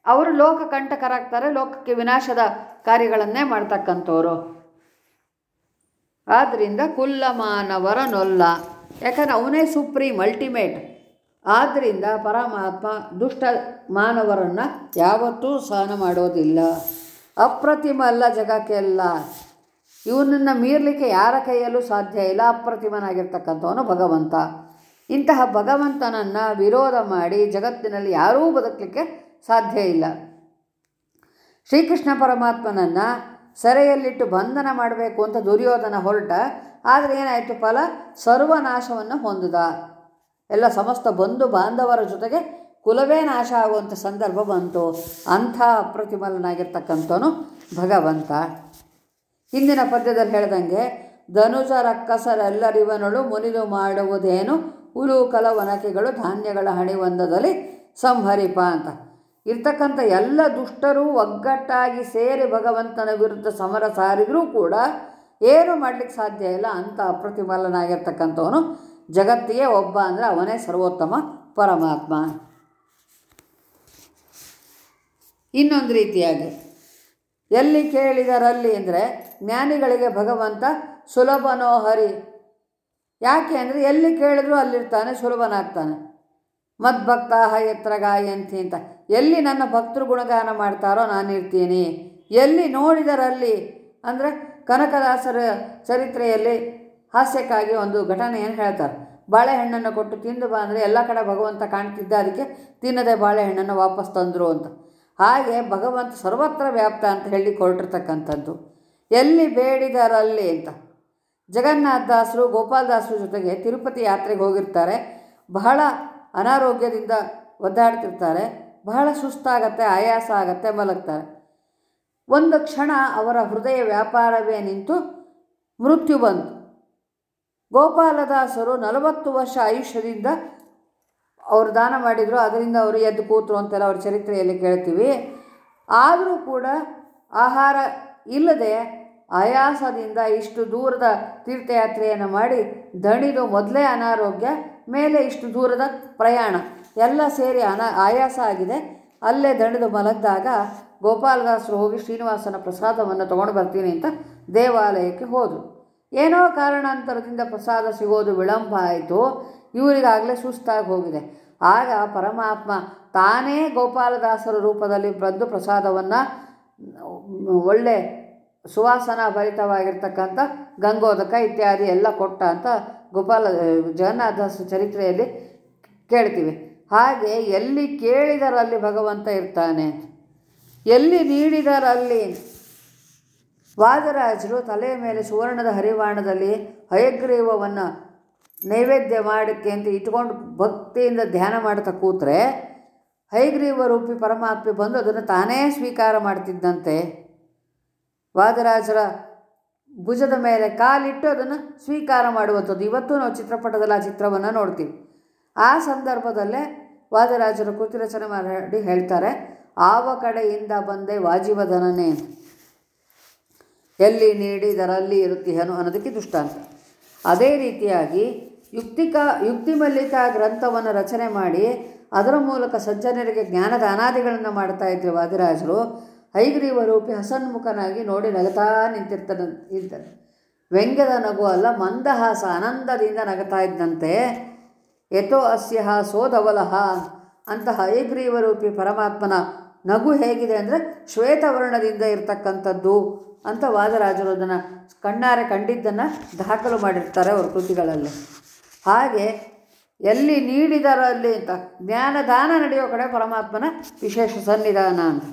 ಅವರು ಲೋಕ ಕಂಟಕರಾಗ್ತಾರೆ, ಲೋಕಕ್ಕೆ ವಿನಾಶದ ಕಾರ್ಯಗಳನ್ನೇ ಮಾಡ್ತಕ್ಕಂಥವ್ರು. ಆದ್ದರಿಂದ ಕುಲ್ಲ ಮಾನವರನೊಲ್ಲ ಯಾಕಂದರೆ ಅವನೇ ಸುಪ್ರೀಂ ಅಲ್ಟಿಮೇಟ್ ಆದ್ದರಿಂದ ಪರಮಾತ್ಮ ದುಷ್ಟ ಮಾನವರನ್ನು ಯಾವತ್ತೂ ಸಹನ ಮಾಡೋದಿಲ್ಲ. ಅಪ್ರತಿಮ ಅಲ್ಲ ಜಗಕ್ಕೆಲ್ಲ. ಇವನನ್ನು ಮೀರಲಿಕ್ಕೆ ಯಾರ ಕೈಯಲ್ಲೂ ಸಾಧ್ಯ ಇಲ್ಲ, ಅಪ್ರತಿಮನಾಗಿರ್ತಕ್ಕಂಥವನು ಭಗವಂತ. ಇಂತಹ ಭಗವಂತನನ್ನು ವಿರೋಧ ಮಾಡಿ ಜಗತ್ತಿನಲ್ಲಿ ಯಾರೂ ಬದುಕಲಿಕ್ಕೆ ಸಾಧ್ಯ ಇಲ್ಲ. ಶ್ರೀಕೃಷ್ಣ ಪರಮಾತ್ಮನನ್ನು ಸೆರೆಯಲ್ಲಿಟ್ಟು ಬಂಧನ ಮಾಡಬೇಕು ಅಂತ ದುರ್ಯೋಧನ ಹೊರಟ, ಆದರೆ ಏನಾಯಿತು? ಫಲ ಸರ್ವನಾಶವನ್ನು ಹೊಂದಿದ. ಎಲ್ಲ ಸಮಸ್ತ ಬಂಧು ಬಾಂಧವರ ಜೊತೆಗೆ ಕುಲವೇ ನಾಶ ಆಗುವಂಥ ಸಂದರ್ಭ ಬಂತು. ಅಂಥ ಅಪ್ರತಿಮಲನಾಗಿರ್ತಕ್ಕಂಥವನು ಭಗವಂತ. ಹಿಂದಿನ ಪದ್ಯದಲ್ಲಿ ಹೇಳ್ದಂಗೆ, ಧನುಜ ರಕ್ಕಸರೆಲ್ಲರಿವನಳು ಮುನಿದು ಮಾಡುವುದೇನು? ಹುಲು ಕಲ ಒನಕೆಗಳು ಧಾನ್ಯಗಳ ಹಣಿವಂದದಲ್ಲಿ ಸಂಹರಿಪ ಅಂತ. ಇರ್ತಕ್ಕಂಥ ಎಲ್ಲ ದುಷ್ಟರು ಒಗ್ಗಟ್ಟಾಗಿ ಸೇರಿ ಭಗವಂತನ ವಿರುದ್ಧ ಸಮರ ಸಾರಿದರೂ ಕೂಡ ಏನು ಮಾಡಲಿಕ್ಕೆ ಸಾಧ್ಯ ಇಲ್ಲ ಅಂಥ ಅಪ್ರತಿಮಲ್ಲನಾಗಿರ್ತಕ್ಕಂಥವನು ಜಗತ್ತಿಗೆ ಒಬ್ಬ ಅಂದರೆ ಅವನೇ ಸರ್ವೋತ್ತಮ ಪರಮಾತ್ಮ. ಇನ್ನೊಂದು ರೀತಿಯಾಗಿ ಎಲ್ಲಿ ಕೇಳಿದರಲ್ಲಿ ಅಂದರೆ ಜ್ಞಾನಿಗಳಿಗೆ ಭಗವಂತ ಸುಲಭನೋ ಹರಿ. ಯಾಕೆ ಅಂದರೆ ಎಲ್ಲಿ ಕೇಳಿದ್ರು ಅಲ್ಲಿರ್ತಾನೆ, ಸುಲಭನಾಗ್ತಾನೆ. ಮದ್ಭಕ್ತ ಎತ್ತರ ಗಾಯಂತಿ ಅಂತ. ಎಲ್ಲಿ ನನ್ನ ಭಕ್ತರು ಗುಣಗಾನ ಮಾಡ್ತಾರೋ ನಾನಿರ್ತೀನಿ. ಎಲ್ಲಿ ನೋಡಿದರಲ್ಲಿ ಅಂದರೆ ಕನಕದಾಸರ ಚರಿತ್ರೆಯಲ್ಲಿ ಹಾಸ್ಯಕ್ಕಾಗಿ ಒಂದು ಘಟನೆಯನ್ನು ಹೇಳ್ತಾರೆ. ಬಾಳೆಹಣ್ಣನ್ನು ಕೊಟ್ಟು ತಿಂದು ಬಾ ಅಂದರೆ ಎಲ್ಲ ಕಡೆ ಭಗವಂತ ಕಾಣ್ತಿದ್ದ, ಅದಕ್ಕೆ ತಿನ್ನದೆ ಬಾಳೆಹಣ್ಣನ್ನು ವಾಪಸ್ ತಂದರು ಅಂತ. ಹಾಗೆ ಭಗವಂತ ಸರ್ವತ್ರ ವ್ಯಾಪ್ತ ಅಂತ ಹೇಳಿ ಹೊರಟಿರ್ತಕ್ಕಂಥದ್ದು ಎಲ್ಲಿ ಬೇಡಿದರಲ್ಲಿ ಅಂತ. ಜಗನ್ನಾಥದಾಸರು ಗೋಪಾಲದಾಸರು ಜೊತೆಗೆ ತಿರುಪತಿ ಯಾತ್ರೆಗೆ ಹೋಗಿರ್ತಾರೆ. ಬಹಳ ಅನಾರೋಗ್ಯದಿಂದ ಒದ್ದಾಡ್ತಿರ್ತಾರೆ. ಬಹಳ ಸುಸ್ತಾಗತ್ತೆ, ಆಯಾಸ ಆಗತ್ತೆ, ಮಲಗ್ತಾರೆ. ಒಂದು ಕ್ಷಣ ಅವರ ಹೃದಯ ವ್ಯಾಪಾರವೇ ನಿಂತು ಮೃತ್ಯು ಬಂತು. ಗೋಪಾಲದಾಸರು ನಲವತ್ತು ವರ್ಷ ಆಯುಷ್ಯದಿಂದ ಅವರು ದಾನ ಮಾಡಿದರು, ಅದರಿಂದ ಅವರು ಎದ್ದು ಕೂತರು ಅಂತೆಲ್ಲ ಅವ್ರ ಚರಿತ್ರೆಯಲ್ಲಿ ಕೇಳ್ತೀವಿ. ಆದರೂ ಕೂಡ ಆಹಾರ ಇಲ್ಲದೆ ಆಯಾಸದಿಂದ ಇಷ್ಟು ದೂರದ ತೀರ್ಥಯಾತ್ರೆಯನ್ನು ಮಾಡಿ ದಣಿದು ಮೊದಲೇ ಅನಾರೋಗ್ಯ, ಮೇಲೆ ಇಷ್ಟು ದೂರದ ಪ್ರಯಾಣ, ಎಲ್ಲ ಸೇರಿ ಅನಾ, ಆಯಾಸ ಆಗಿದೆ. ಅಲ್ಲೇ ದಣಿದು ಮಲಗಿದಾಗ ಗೋಪಾಲದಾಸರು ಹೋಗಿ ಶ್ರೀನಿವಾಸನ ಪ್ರಸಾದವನ್ನು ತೊಗೊಂಡು ಬರ್ತೀನಿ ಅಂತ ದೇವಾಲಯಕ್ಕೆ ಹೋದರು. ಏನೋ ಕಾರಣಾಂತರದಿಂದ ಪ್ರಸಾದ ಸಿಗೋದು ವಿಳಂಬ ಆಯಿತು. ಇವರಿಗಾಗಲೇ ಸುಸ್ತಾಗಿ ಹೋಗಿದೆ. ಆಗ ಪರಮಾತ್ಮ ತಾನೇ ಗೋಪಾಲದಾಸರ ರೂಪದಲ್ಲಿ ಬಂದು ಪ್ರಸಾದವನ್ನು, ಒಳ್ಳೆ ಸುವಾಸನಾ ಭರಿತವಾಗಿರ್ತಕ್ಕಂಥ ಗಂಗೋದಕ ಇತ್ಯಾದಿ ಎಲ್ಲ ಕೊಟ್ಟ ಅಂತ ಗೋಪಾಲ, ಜಗನ್ನಾಥದಾಸ ಚರಿತ್ರೆಯಲ್ಲಿ ಕೇಳ್ತೀವಿ. ಹಾಗೆ ಎಲ್ಲಿ ಕೇಳಿದರಲ್ಲಿ ಭಗವಂತ ಇರ್ತಾನೆ, ಎಲ್ಲಿ ನೀಡಿದರಲ್ಲಿ ವಾದರಾಜರು ತಲೆಯ ಮೇಲೆ ಸುವರ್ಣದ ಹರಿವಾಣದಲ್ಲಿ ಹಯಗ್ರೀವವನ್ನು ನೈವೇದ್ಯ ಮಾಡಕ್ಕೆ ಅಂತ ಇಟ್ಕೊಂಡು ಭಕ್ತಿಯಿಂದ ಧ್ಯಾನ ಮಾಡ್ತಾ ಕೂತ್ರೆ ಹೈಗ್ರೀವ ರೂಪಿ ಪರಮಾತ್ಮೆ ಬಂದು ಅದನ್ನು ತಾನೇ ಸ್ವೀಕಾರ ಮಾಡ್ತಿದ್ದಂತೆ. ವಾದರಾಜರ ಭುಜದ ಮೇಲೆ ಕಾಲಿಟ್ಟು ಅದನ್ನು ಸ್ವೀಕಾರ ಮಾಡುವಂಥದ್ದು. ಇವತ್ತು ನಾವು ಚಿತ್ರಪಟದಲ್ಲಿ ಆ ಚಿತ್ರವನ್ನು ನೋಡ್ತೀವಿ. ಆ ಸಂದರ್ಭದಲ್ಲೇ ವಾದರಾಜರು ಕೃತಿ ರಚನೆ ಮಾಡಿ ಹೇಳ್ತಾರೆ, ಆವ ಕಡೆಯಿಂದ ಬಂದೆ ವಾಜೀವಧನನೇ ಎಲ್ಲಿ ನೀಡಿದರಲ್ಲಿ ಇರುತ್ತೀಹನು ಅನ್ನೋದಕ್ಕೆ ದುಷ್ಟಾಂತ. ಅದೇ ರೀತಿಯಾಗಿ ಯುಕ್ತಿಕ ಯುಕ್ತಿ ಮಲ್ಲಿಕಾ ಗ್ರಂಥವನ್ನು ರಚನೆ ಮಾಡಿ ಅದರ ಮೂಲಕ ಸಜ್ಜನರಿಗೆ ಜ್ಞಾನದ ಅನಾದಿಗಳನ್ನು ಮಾಡ್ತಾ ಇದ್ರು ವಾದಿರಾಜರು. ಹೈಗ್ರೀವ ರೂಪಿ ಹಸನ್ಮುಖನಾಗಿ ನೋಡಿ ನಗತಾ ನಿಂತಿರ್ತಾನೆ, ಇರ್ತಾನೆ. ವ್ಯಂಗ್ಯದ ನಗು ಅಲ್ಲ, ಮಂದಹಾಸ, ಆನಂದದಿಂದ ನಗತಾ ಇದ್ದಂತೆ. ಯಥೋ ಅಸ್ಯ ಸೋಧವಲಹ ಅಂತಹ ಹೈಗ್ರೀವ ರೂಪಿ ಪರಮಾತ್ಮನ ನಗು ಹೇಗಿದೆ ಅಂದರೆ ಶ್ವೇತವರ್ಣದಿಂದ ಇರತಕ್ಕಂಥದ್ದು ಅಂತ ವಾದರಾಜರು ಅದನ್ನು ಕಣ್ಣಾರೆ ಕಂಡಿದ್ದನ್ನು ದಾಖಲು ಮಾಡಿರ್ತಾರೆ ಅವ್ರ ಕೃತಿಗಳಲ್ಲಿ. ಹಾಗೆ ಎಲ್ಲಿ ನೀಡಿದರಲ್ಲಿ ಅಂತ ಜ್ಞಾನದಾನ ನಡೆಯೋ ಕಡೆ ಪರಮಾತ್ಮನ ವಿಶೇಷ ಸನ್ನಿಧಾನ ಅಂತ.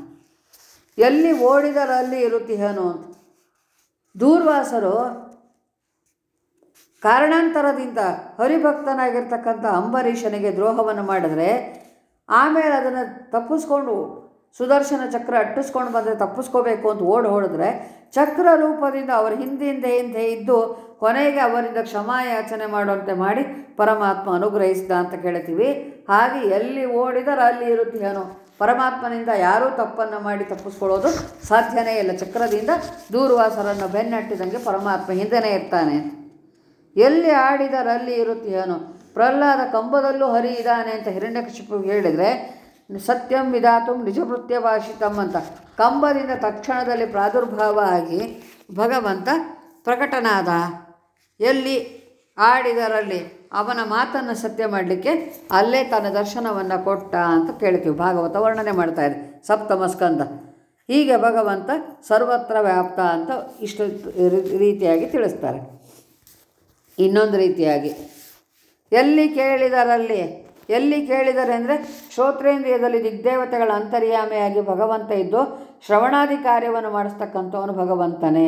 ಎಲ್ಲಿ ಓಡಿದರಲ್ಲಿ ಇರುತ್ತಿಹನು ಅಂತ. ದೂರ್ವಾಸರು ಕಾರಣಾಂತರದಿಂದ ಹರಿಭಕ್ತನಾಗಿರ್ತಕ್ಕಂಥ ಅಂಬರೀಷನಿಗೆ ದ್ರೋಹವನ್ನು ಮಾಡಿದ್ರೆ ಆಮೇಲೆ ಅದನ್ನು ತಪ್ಪಿಸ್ಕೊಂಡು ಸುದರ್ಶನ ಚಕ್ರ ಅಟ್ಟಿಸ್ಕೊಂಡು ಬಂದರೆ ತಪ್ಪಿಸ್ಕೋಬೇಕು ಅಂತ ಓಡಿ ಹೊಡೆದ್ರೆ ಚಕ್ರ ರೂಪದಿಂದ ಅವರ ಹಿಂದೆ ಹಿಂದೆ ಇದ್ದು ಕೊನೆಗೆ ಅವರಿಂದ ಕ್ಷಮಾಯಾಚನೆ ಮಾಡುವಂತೆ ಮಾಡಿ ಪರಮಾತ್ಮ ಅನುಗ್ರಹಿಸಿದ ಅಂತ ಕೇಳ್ತೀವಿ. ಹಾಗೆ ಎಲ್ಲಿ ಓಡಿದರೆ ಅಲ್ಲಿ ಇರುತ್ತೀಯನು ಪರಮಾತ್ಮನಿಂದ ಯಾರೂ ತಪ್ಪನ್ನು ಮಾಡಿ ತಪ್ಪಿಸ್ಕೊಳ್ಳೋದು ಸಾಧ್ಯನೇ ಇಲ್ಲ. ಚಕ್ರದಿಂದ ದೂರ್ವಾಸರನ್ನು ಬೆನ್ನಟ್ಟಿದಂಗೆ ಪರಮಾತ್ಮ ಹಿಂದೆನೇ ಇರ್ತಾನೆ. ಎಲ್ಲಿ ಆಡಿದರಲ್ಲಿ ಇರುತ್ತೇನು ಪ್ರಹ್ಲಾದ ಕಂಬದಲ್ಲೂ ಹರಿ ಇದ್ದಾನೆ ಅಂತ ಹಿರಣ್ಯಕಶಿಪು ಹೇಳಿದರೆ ಸತ್ಯಂ ವಿಧಾತು ನಿಜವೃತ್ಯ ಭಾಷಿತಂ ಅಂತ. ಕಂಬದಿಂದ ತಕ್ಷಣದಲ್ಲಿ ಪ್ರಾದುರ್ಭಾವ ಆಗಿ ಭಗವಂತ ಪ್ರಕಟನಾದ. ಎಲ್ಲಿ? ಆಡಿದರಲ್ಲಿ. ಅವನ ಮಾತನ್ನು ಸತ್ಯ ಮಾಡಲಿಕ್ಕೆ ಅಲ್ಲೇ ತನ್ನ ದರ್ಶನವನ್ನು ಕೊಟ್ಟ ಅಂತ ಕೇಳ್ತೀವಿ. ಭಾಗವತ ವರ್ಣನೆ ಮಾಡ್ತಾ ಇದೆ. ಸಪ್ತಮ ಸ್ಕಂದ. ಹೀಗೆ ಭಗವಂತ ಸರ್ವತ್ರ ವ್ಯಾಪ್ತ ಅಂತ ಇಷ್ಟು ರೀತಿಯಾಗಿ ತಿಳಿಸ್ತಾರೆ. ಇನ್ನೊಂದು ರೀತಿಯಾಗಿ. ಎಲ್ಲಿ ಕೇಳಿದರಲ್ಲಿ? ಎಲ್ಲಿ ಕೇಳಿದರೆ ಅಂದರೆ ಶ್ರೋತ್ರೇಂದ್ರಿಯದಲ್ಲಿ ದಿಗ್ದೇವತೆಗಳ ಅಂತರ್ಯಾಮಿಯಾಗಿ ಭಗವಂತ ಇದ್ದು ಶ್ರವಣಾದಿ ಕಾರ್ಯವನ್ನು ಮಾಡಿಸ್ತಕ್ಕಂಥವನು ಭಗವಂತನೇ.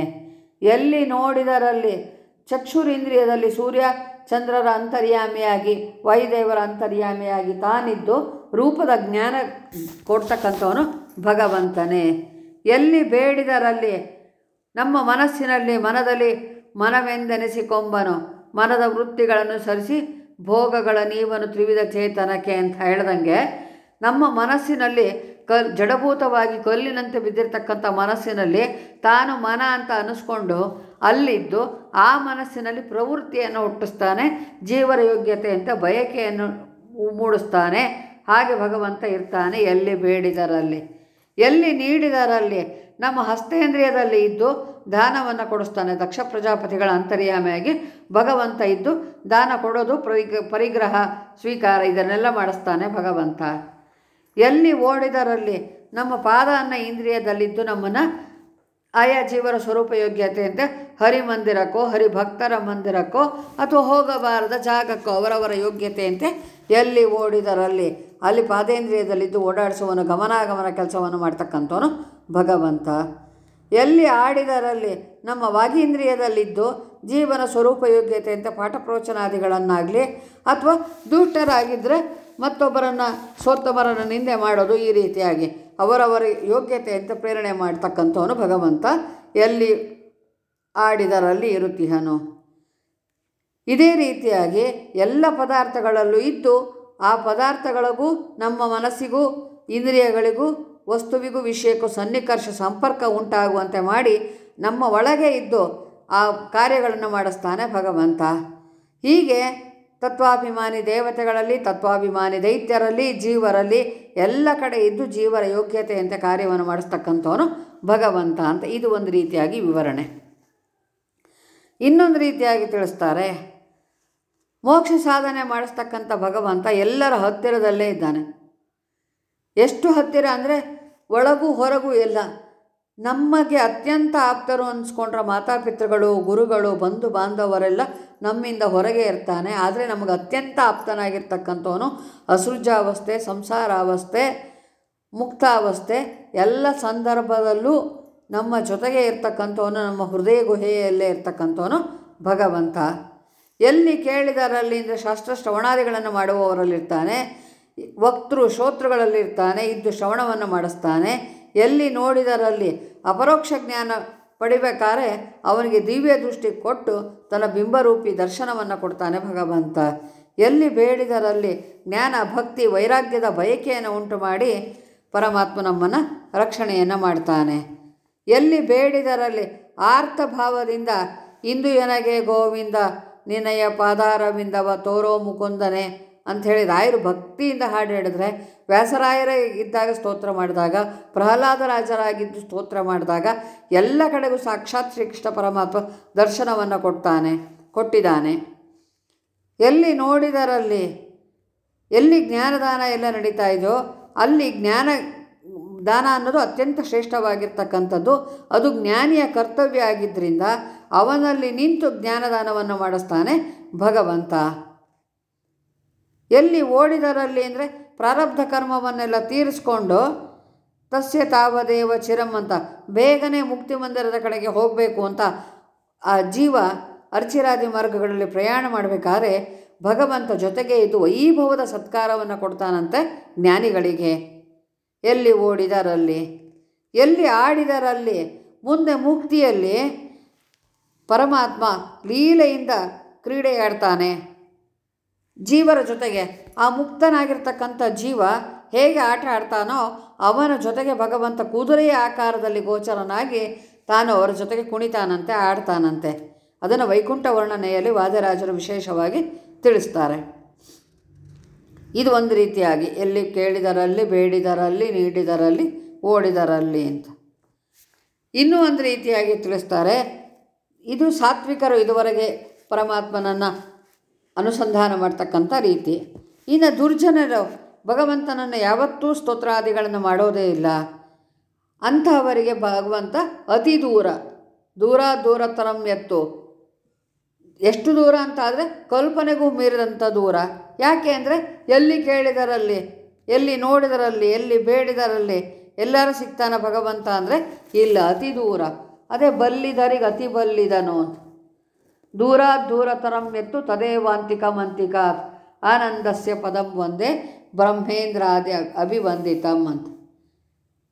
ಎಲ್ಲಿ ನೋಡಿದರಲ್ಲಿ ಚಕ್ಷುರಿಂದ್ರಿಯದಲ್ಲಿ ಸೂರ್ಯ ಚಂದ್ರರ ಅಂತರ್ಯಾಮಿಯಾಗಿ, ವಾಯುದೇವರ ಅಂತರ್ಯಾಮಿಯಾಗಿ ತಾನಿದ್ದು ರೂಪದ ಜ್ಞಾನ ಕೊಡ್ತಕ್ಕಂಥವನು ಭಗವಂತನೇ. ಎಲ್ಲಿ ಬೇಡಿದರಲ್ಲಿ ನಮ್ಮ ಮನಸ್ಸಿನಲ್ಲಿ ಮನದಲ್ಲಿ ಮನವೆಂದೆನಿಸಿಕೊಂಬನು, ಮನದ ವೃತ್ತಿಗಳನ್ನು ಸರಿಸಿ ಭೋಗಗಳ ನೀವನು ತ್ರಿವಿಧ ಚೇತನಕ್ಕೆ ಅಂತ ಹೇಳ್ದಂಗೆ ನಮ್ಮ ಮನಸ್ಸಿನಲ್ಲಿ ಕಲ್ ಜಡಭೂತವಾಗಿ ಕಲ್ಲಿನಂತೆ ಬಿದ್ದಿರ್ತಕ್ಕಂಥ ಮನಸ್ಸಿನಲ್ಲಿ ತಾನು ಮನ ಅಂತ ಅನಿಸ್ಕೊಂಡು ಅಲ್ಲಿದ್ದು ಆ ಮನಸ್ಸಿನಲ್ಲಿ ಪ್ರವೃತ್ತಿಯನ್ನು ಹುಟ್ಟಿಸ್ತಾನೆ ಜೀವರ ಯೋಗ್ಯತೆ ಅಂತ ಬಯಕೆಯನ್ನು ಮೂಡಿಸ್ತಾನೆ. ಹಾಗೆ ಭಗವಂತ ಇರ್ತಾನೆ ಎಲ್ಲಿ ಬೇಡಿದರಲ್ಲಿ. ಎಲ್ಲಿ ನೀಡಿದರಲ್ಲಿ. ನಮ್ಮ ಹಸ್ತೇಂದ್ರಿಯದಲ್ಲಿ ಇದ್ದು ದಾನವನ್ನು ಕೊಡಿಸ್ತಾನೆ. ದಕ್ಷ ಪ್ರಜಾಪತಿಗಳ ಅಂತರ್ಯಾಮಿಯಾಗಿ ಭಗವಂತ ಇದ್ದು ದಾನ ಕೊಡೋದು ಪರಿಗ, ಪರಿಗ್ರಹ, ಸ್ವೀಕಾರ, ಇದನ್ನೆಲ್ಲ ಮಾಡಿಸ್ತಾನೆ ಭಗವಂತ. ಎಲ್ಲಿ ಓಡಿದರಲ್ಲಿ ನಮ್ಮ ಪಾದ ಅನ್ನ ಇಂದ್ರಿಯದಲ್ಲಿದ್ದು ನಮ್ಮನ್ನು ಆಯಾ ಜೀವರ ಸ್ವರೂಪ ಯೋಗ್ಯತೆ ಅಂತ ಹರಿಮಂದಿರಕ್ಕೋ, ಹರಿಭಕ್ತರ ಮಂದಿರಕ್ಕೋ, ಅಥವಾ ಹೋಗಬಾರದ ಜಾಗಕ್ಕೋ ಅವರವರ ಯೋಗ್ಯತೆಯಂತೆ ಎಲ್ಲಿ ಓಡಿದರಲ್ಲಿ, ಅಲ್ಲಿ ಪಾದೇಂದ್ರಿಯದಲ್ಲಿದ್ದು ಓಡಾಡಿಸುವನು ಗಮನಾಗಮನ ಕೆಲಸವನ್ನು ಮಾಡ್ತಕ್ಕಂಥವನು ಭಗವಂತ. ಎಲ್ಲಿ ಆಡಿದರಲ್ಲಿ, ನಮ್ಮ ವಾಗೀಂದ್ರಿಯದಲ್ಲಿದ್ದು ಜೀವನ ಸ್ವರೂಪ ಯೋಗ್ಯತೆ ಅಂತ ಪಾಠ ಪ್ರವಚನಾದಿಗಳನ್ನಾಗಲಿ ಅಥವಾ ದುಷ್ಟರಾಗಿದ್ದರೆ ಮತ್ತೊಬ್ಬರನ್ನು ಸೋತ್ತಮರನ್ನು ನಿಂದೆ ಮಾಡೋದು ಈ ರೀತಿಯಾಗಿ. ಅವರವರ ಯೋಗ್ಯತೆ ಅಂತ ಪ್ರೇರಣೆ ಮಾಡ್ತಕ್ಕಂಥವನು ಭಗವಂತ. ಎಲ್ಲಿ ಆಡಿದರಲ್ಲಿ ಇರುತ್ತಿಹನು. ಇದೇ ರೀತಿಯಾಗಿ ಎಲ್ಲ ಪದಾರ್ಥಗಳಲ್ಲೂ ಇದ್ದು ಆ ಪದಾರ್ಥಗಳಿಗೂ, ನಮ್ಮ ಮನಸ್ಸಿಗೂ, ಇಂದ್ರಿಯಗಳಿಗೂ, ವಸ್ತುವಿಗೂ ವಿಷಯಕ್ಕೂ ಸನ್ನಿಕರ್ಷ ಸಂಪರ್ಕ ಉಂಟಾಗುವಂತೆ ಮಾಡಿ ನಮ್ಮ ಒಳಗೆ ಇದ್ದು ಆ ಕಾರ್ಯಗಳನ್ನು ಮಾಡಿಸ್ತಾನೆ ಭಗವಂತ. ಹೀಗೆ ತತ್ವಾಭಿಮಾನಿ ದೇವತೆಗಳಲ್ಲಿ, ತತ್ವಾಭಿಮಾನಿ ದೈತ್ಯರಲ್ಲಿ, ಜೀವರಲ್ಲಿ ಎಲ್ಲ ಕಡೆ ಇದ್ದು ಜೀವರ ಯೋಗ್ಯತೆಯಂತೆ ಕಾರ್ಯವನ್ನು ಮಾಡಿಸ್ತಕ್ಕಂಥವನು ಭಗವಂತ ಅಂತ. ಇದು ಒಂದು ರೀತಿಯಾಗಿ ವಿವರಣೆ. ಇನ್ನೊಂದು ರೀತಿಯಾಗಿ ತಿಳಿಸ್ತಾರೆ, ಮೋಕ್ಷ ಸಾಧನೆ ಮಾಡಿಸ್ತಕ್ಕಂಥ ಭಗವಂತ ಎಲ್ಲರ ಹತ್ತಿರದಲ್ಲೇ ಇದ್ದಾನೆ. ಎಷ್ಟು ಹತ್ತಿರ ಅಂದರೆ ಒಳಗೂ ಹೊರಗೂ ಎಲ್ಲ ನಮಗೆ ಅತ್ಯಂತ ಆಪ್ತರು ಅನಿಸ್ಕೊಂಡ್ರ ಮಾತಾಪಿತೃಗಳು, ಗುರುಗಳು, ಬಂಧು ಬಾಂಧವರೆಲ್ಲ ನಮ್ಮಿಂದ ಹೊರಗೆ ಇರ್ತಾನೆ. ಆದರೆ ನಮಗೆ ಅತ್ಯಂತ ಆಪ್ತನಾಗಿರ್ತಕ್ಕಂಥವನು ಅಸೃಜಾವಸ್ಥೆ, ಸಂಸಾರಾವಸ್ಥೆ, ಮುಕ್ತಾವಸ್ಥೆ, ಎಲ್ಲ ಸಂದರ್ಭದಲ್ಲೂ ನಮ್ಮ ಜೊತೆಗೆ ಇರ್ತಕ್ಕಂಥವನು, ನಮ್ಮ ಹೃದಯ ಗುಹೆಯಲ್ಲೇ ಇರ್ತಕ್ಕಂಥವನು ಭಗವಂತ. ಎಲ್ಲಿ ಕೇಳಿದರಲ್ಲಿ ಅಂದರೆ ಶಾಸ್ತ್ರ ಶ್ರವಣಾದಿಗಳನ್ನು ಮಾಡುವವರಲ್ಲಿರ್ತಾನೆ, ವಕ್ತೃ ಶ್ರೋತೃಗಳಲ್ಲಿರ್ತಾನೆ, ಇದ್ದು ಶ್ರವಣವನ್ನು ಮಾಡಿಸ್ತಾನೆ. ಎಲ್ಲಿ ನೋಡಿದರಲ್ಲಿ ಅಪರೋಕ್ಷ ಜ್ಞಾನ ಪಡಿಬೇಕಾದ್ರೆ ಅವನಿಗೆ ದಿವ್ಯ ದೃಷ್ಟಿ ಕೊಟ್ಟು ತನ್ನ ಬಿಂಬರೂಪಿ ದರ್ಶನವನ್ನು ಕೊಡ್ತಾನೆ ಭಗವಂತ. ಎಲ್ಲಿ ಬೇಡಿದರಲ್ಲಿ ಜ್ಞಾನ, ಭಕ್ತಿ, ವೈರಾಗ್ಯದ ಬಯಕೆಯನ್ನು ಉಂಟು ಮಾಡಿ ಪರಮಾತ್ಮ ನಮ್ಮನ್ನು ರಕ್ಷಣೆಯನ್ನು ಮಾಡ್ತಾನೆ. ಎಲ್ಲಿ ಬೇಡಿದರಲ್ಲಿ ಆರ್ಥ ಭಾವದಿಂದ ಇಂದು ಎನಗೆ ಗೋವಿಂದ, ನಿನಯ ಪಾದಾರವಿಂದವ ತೋರೋ ಮುಕುಂದನೆ ಅಂಥೇಳಿ ರಾಯರು ಭಕ್ತಿಯಿಂದ ಹಾಡು ಹೇಳಿದ್ರೆ ವ್ಯಾಸರಾಯರ ಇದ್ದಾಗ ಸ್ತೋತ್ರ ಮಾಡಿದಾಗ, ಪ್ರಹ್ಲಾದ ರಾಜರಾಗಿದ್ದು ಸ್ತೋತ್ರ ಮಾಡಿದಾಗ ಎಲ್ಲ ಕಡೆಗೂ ಸಾಕ್ಷಾತ್ ಶ್ರೀಕೃಷ್ಣ ಪರಮಾತ್ಮ ದರ್ಶನವನ್ನು ಕೊಡ್ತಾನೆ, ಕೊಟ್ಟಿದ್ದಾನೆ. ಎಲ್ಲಿ ನೋಡಿದರಲ್ಲಿ, ಎಲ್ಲಿ ಜ್ಞಾನದಾನ ಎಲ್ಲ ನಡೀತಾ ಇದೆಯೋ, ಅಲ್ಲಿ ಜ್ಞಾನ ದಾನ ಅನ್ನೋದು ಅತ್ಯಂತ ಶ್ರೇಷ್ಠವಾಗಿರ್ತಕ್ಕಂಥದ್ದು. ಅದು ಜ್ಞಾನಿಯ ಕರ್ತವ್ಯ ಆಗಿದ್ದರಿಂದ ಅವನಲ್ಲಿ ನಿಂತು ಜ್ಞಾನದಾನವನ್ನು ಮಾಡಿಸ್ತಾನೆ ಭಗವಂತ. ಎಲ್ಲಿ ಓಡಿದರಲ್ಲಿ ಅಂದರೆ ಪ್ರಾರಬ್ಧ ಕರ್ಮವನ್ನೆಲ್ಲ ತೀರಿಸ್ಕೊಂಡು ತಸ್ಯ ತಾವದೇವ ಚಿರಂ ಅಂತ ಬೇಗನೆ ಮುಕ್ತಿ ಮಂದಿರದ ಕಡೆಗೆ ಹೋಗಬೇಕು ಅಂತ ಆ ಜೀವ ಅರ್ಚಿರಾದಿ ಮಾರ್ಗಗಳಲ್ಲಿ ಪ್ರಯಾಣ ಮಾಡಬೇಕಾದ್ರೆ ಭಗವಂತ ಜೊತೆಗೆ ಇದು ವೈಭವದ ಸತ್ಕಾರವನ್ನು ಕೊಡ್ತಾನಂತೆ ಜ್ಞಾನಿಗಳಿಗೆ. ಎಲ್ಲಿ ಓಡಿದರಲ್ಲಿ, ಎಲ್ಲಿ ಆಡಿದರಲ್ಲಿ, ಮುಂದೆ ಮುಕ್ತಿಯಲ್ಲಿ ಪರಮಾತ್ಮ ಲೀಲೆಯಿಂದ ಕ್ರೀಡೆಯಾಡ್ತಾನೆ. ಜೀವರ ಜೊತೆಗೆ ಆ ಮುಕ್ತನಾಗಿರ್ತಕ್ಕಂಥ ಜೀವ ಹೇಗೆ ಆಟ ಆಡ್ತಾನೋ ಅವನ ಜೊತೆಗೆ ಭಗವಂತ ಕುದುರೆಯ ಆಕಾರದಲ್ಲಿ ಗೋಚರನಾಗಿ ತಾನು ಅವರ ಜೊತೆಗೆ ಕುಣಿತಾನಂತೆ, ಆಡ್ತಾನಂತೆ. ಅದನ್ನು ವೈಕುಂಠ ವರ್ಣನೆಯಲ್ಲಿ ವಾದರಾಜರು ವಿಶೇಷವಾಗಿ ತಿಳಿಸ್ತಾರೆ. ಇದು ಒಂದು ರೀತಿಯಾಗಿ ಎಲ್ಲಿ ಕೇಳಿದರಲ್ಲಿ, ಬೇಡಿದರಲ್ಲಿ, ನೀಡಿದರಲ್ಲಿ, ಓಡಿದರಲ್ಲಿ ಅಂತ. ಇನ್ನೂ ಒಂದು ರೀತಿಯಾಗಿ ತಿಳಿಸ್ತಾರೆ, ಇದು ಸಾತ್ವಿಕರು ಇದುವರೆಗೆ ಪರಮಾತ್ಮನನ್ನು ಅನುಸಂಧಾನ ಮಾಡ್ತಕ್ಕಂಥ ರೀತಿ. ಇನ್ನು ದುರ್ಜನರು, ಭಗವಂತನನ್ನು ಯಾವತ್ತೂ ಸ್ತೋತ್ರಾದಿಗಳನ್ನು ಮಾಡೋದೇ ಇಲ್ಲ. ಅಂಥವರಿಗೆ ಭಗವಂತ ಅತಿ ದೂರ. ದೂರ ದೂರ ತರಂ ಎತ್ತು ಎಷ್ಟು ದೂರ ಅಂತ ಆದರೆ ಕಲ್ಪನೆಗೂ ಮೀರಿದಂಥ ದೂರ. ಯಾಕೆ ಅಂದರೆ ಎಲ್ಲಿ ಕೇಳಿದರಲ್ಲಿ, ಎಲ್ಲಿ ನೋಡಿದರಲ್ಲಿ, ಎಲ್ಲಿ ಬೇಡಿದರಲ್ಲಿ ಎಲ್ಲರೂ ಸಿಗ್ತಾನೆ ಭಗವಂತ ಅಂದರೆ ಇಲ್ಲ, ಅತಿ ದೂರ. ಅದೇ ಬಲ್ಲಿದರಿಗೆ ಅತಿ ಬಲ್ಲಿದನು ಅಂತ. ದೂರ ದೂರತರಂ ಎತ್ತು ತದೇವಾಂತಿಕ ಮಂತಿಕ ಆನಂದಸ್ಯ ಪದಂ ಒಂದೇ, ಬ್ರಹ್ಮೇಂದ್ರಾದಿ ಅಭಿವಂದಿತಂ ಅಂತ.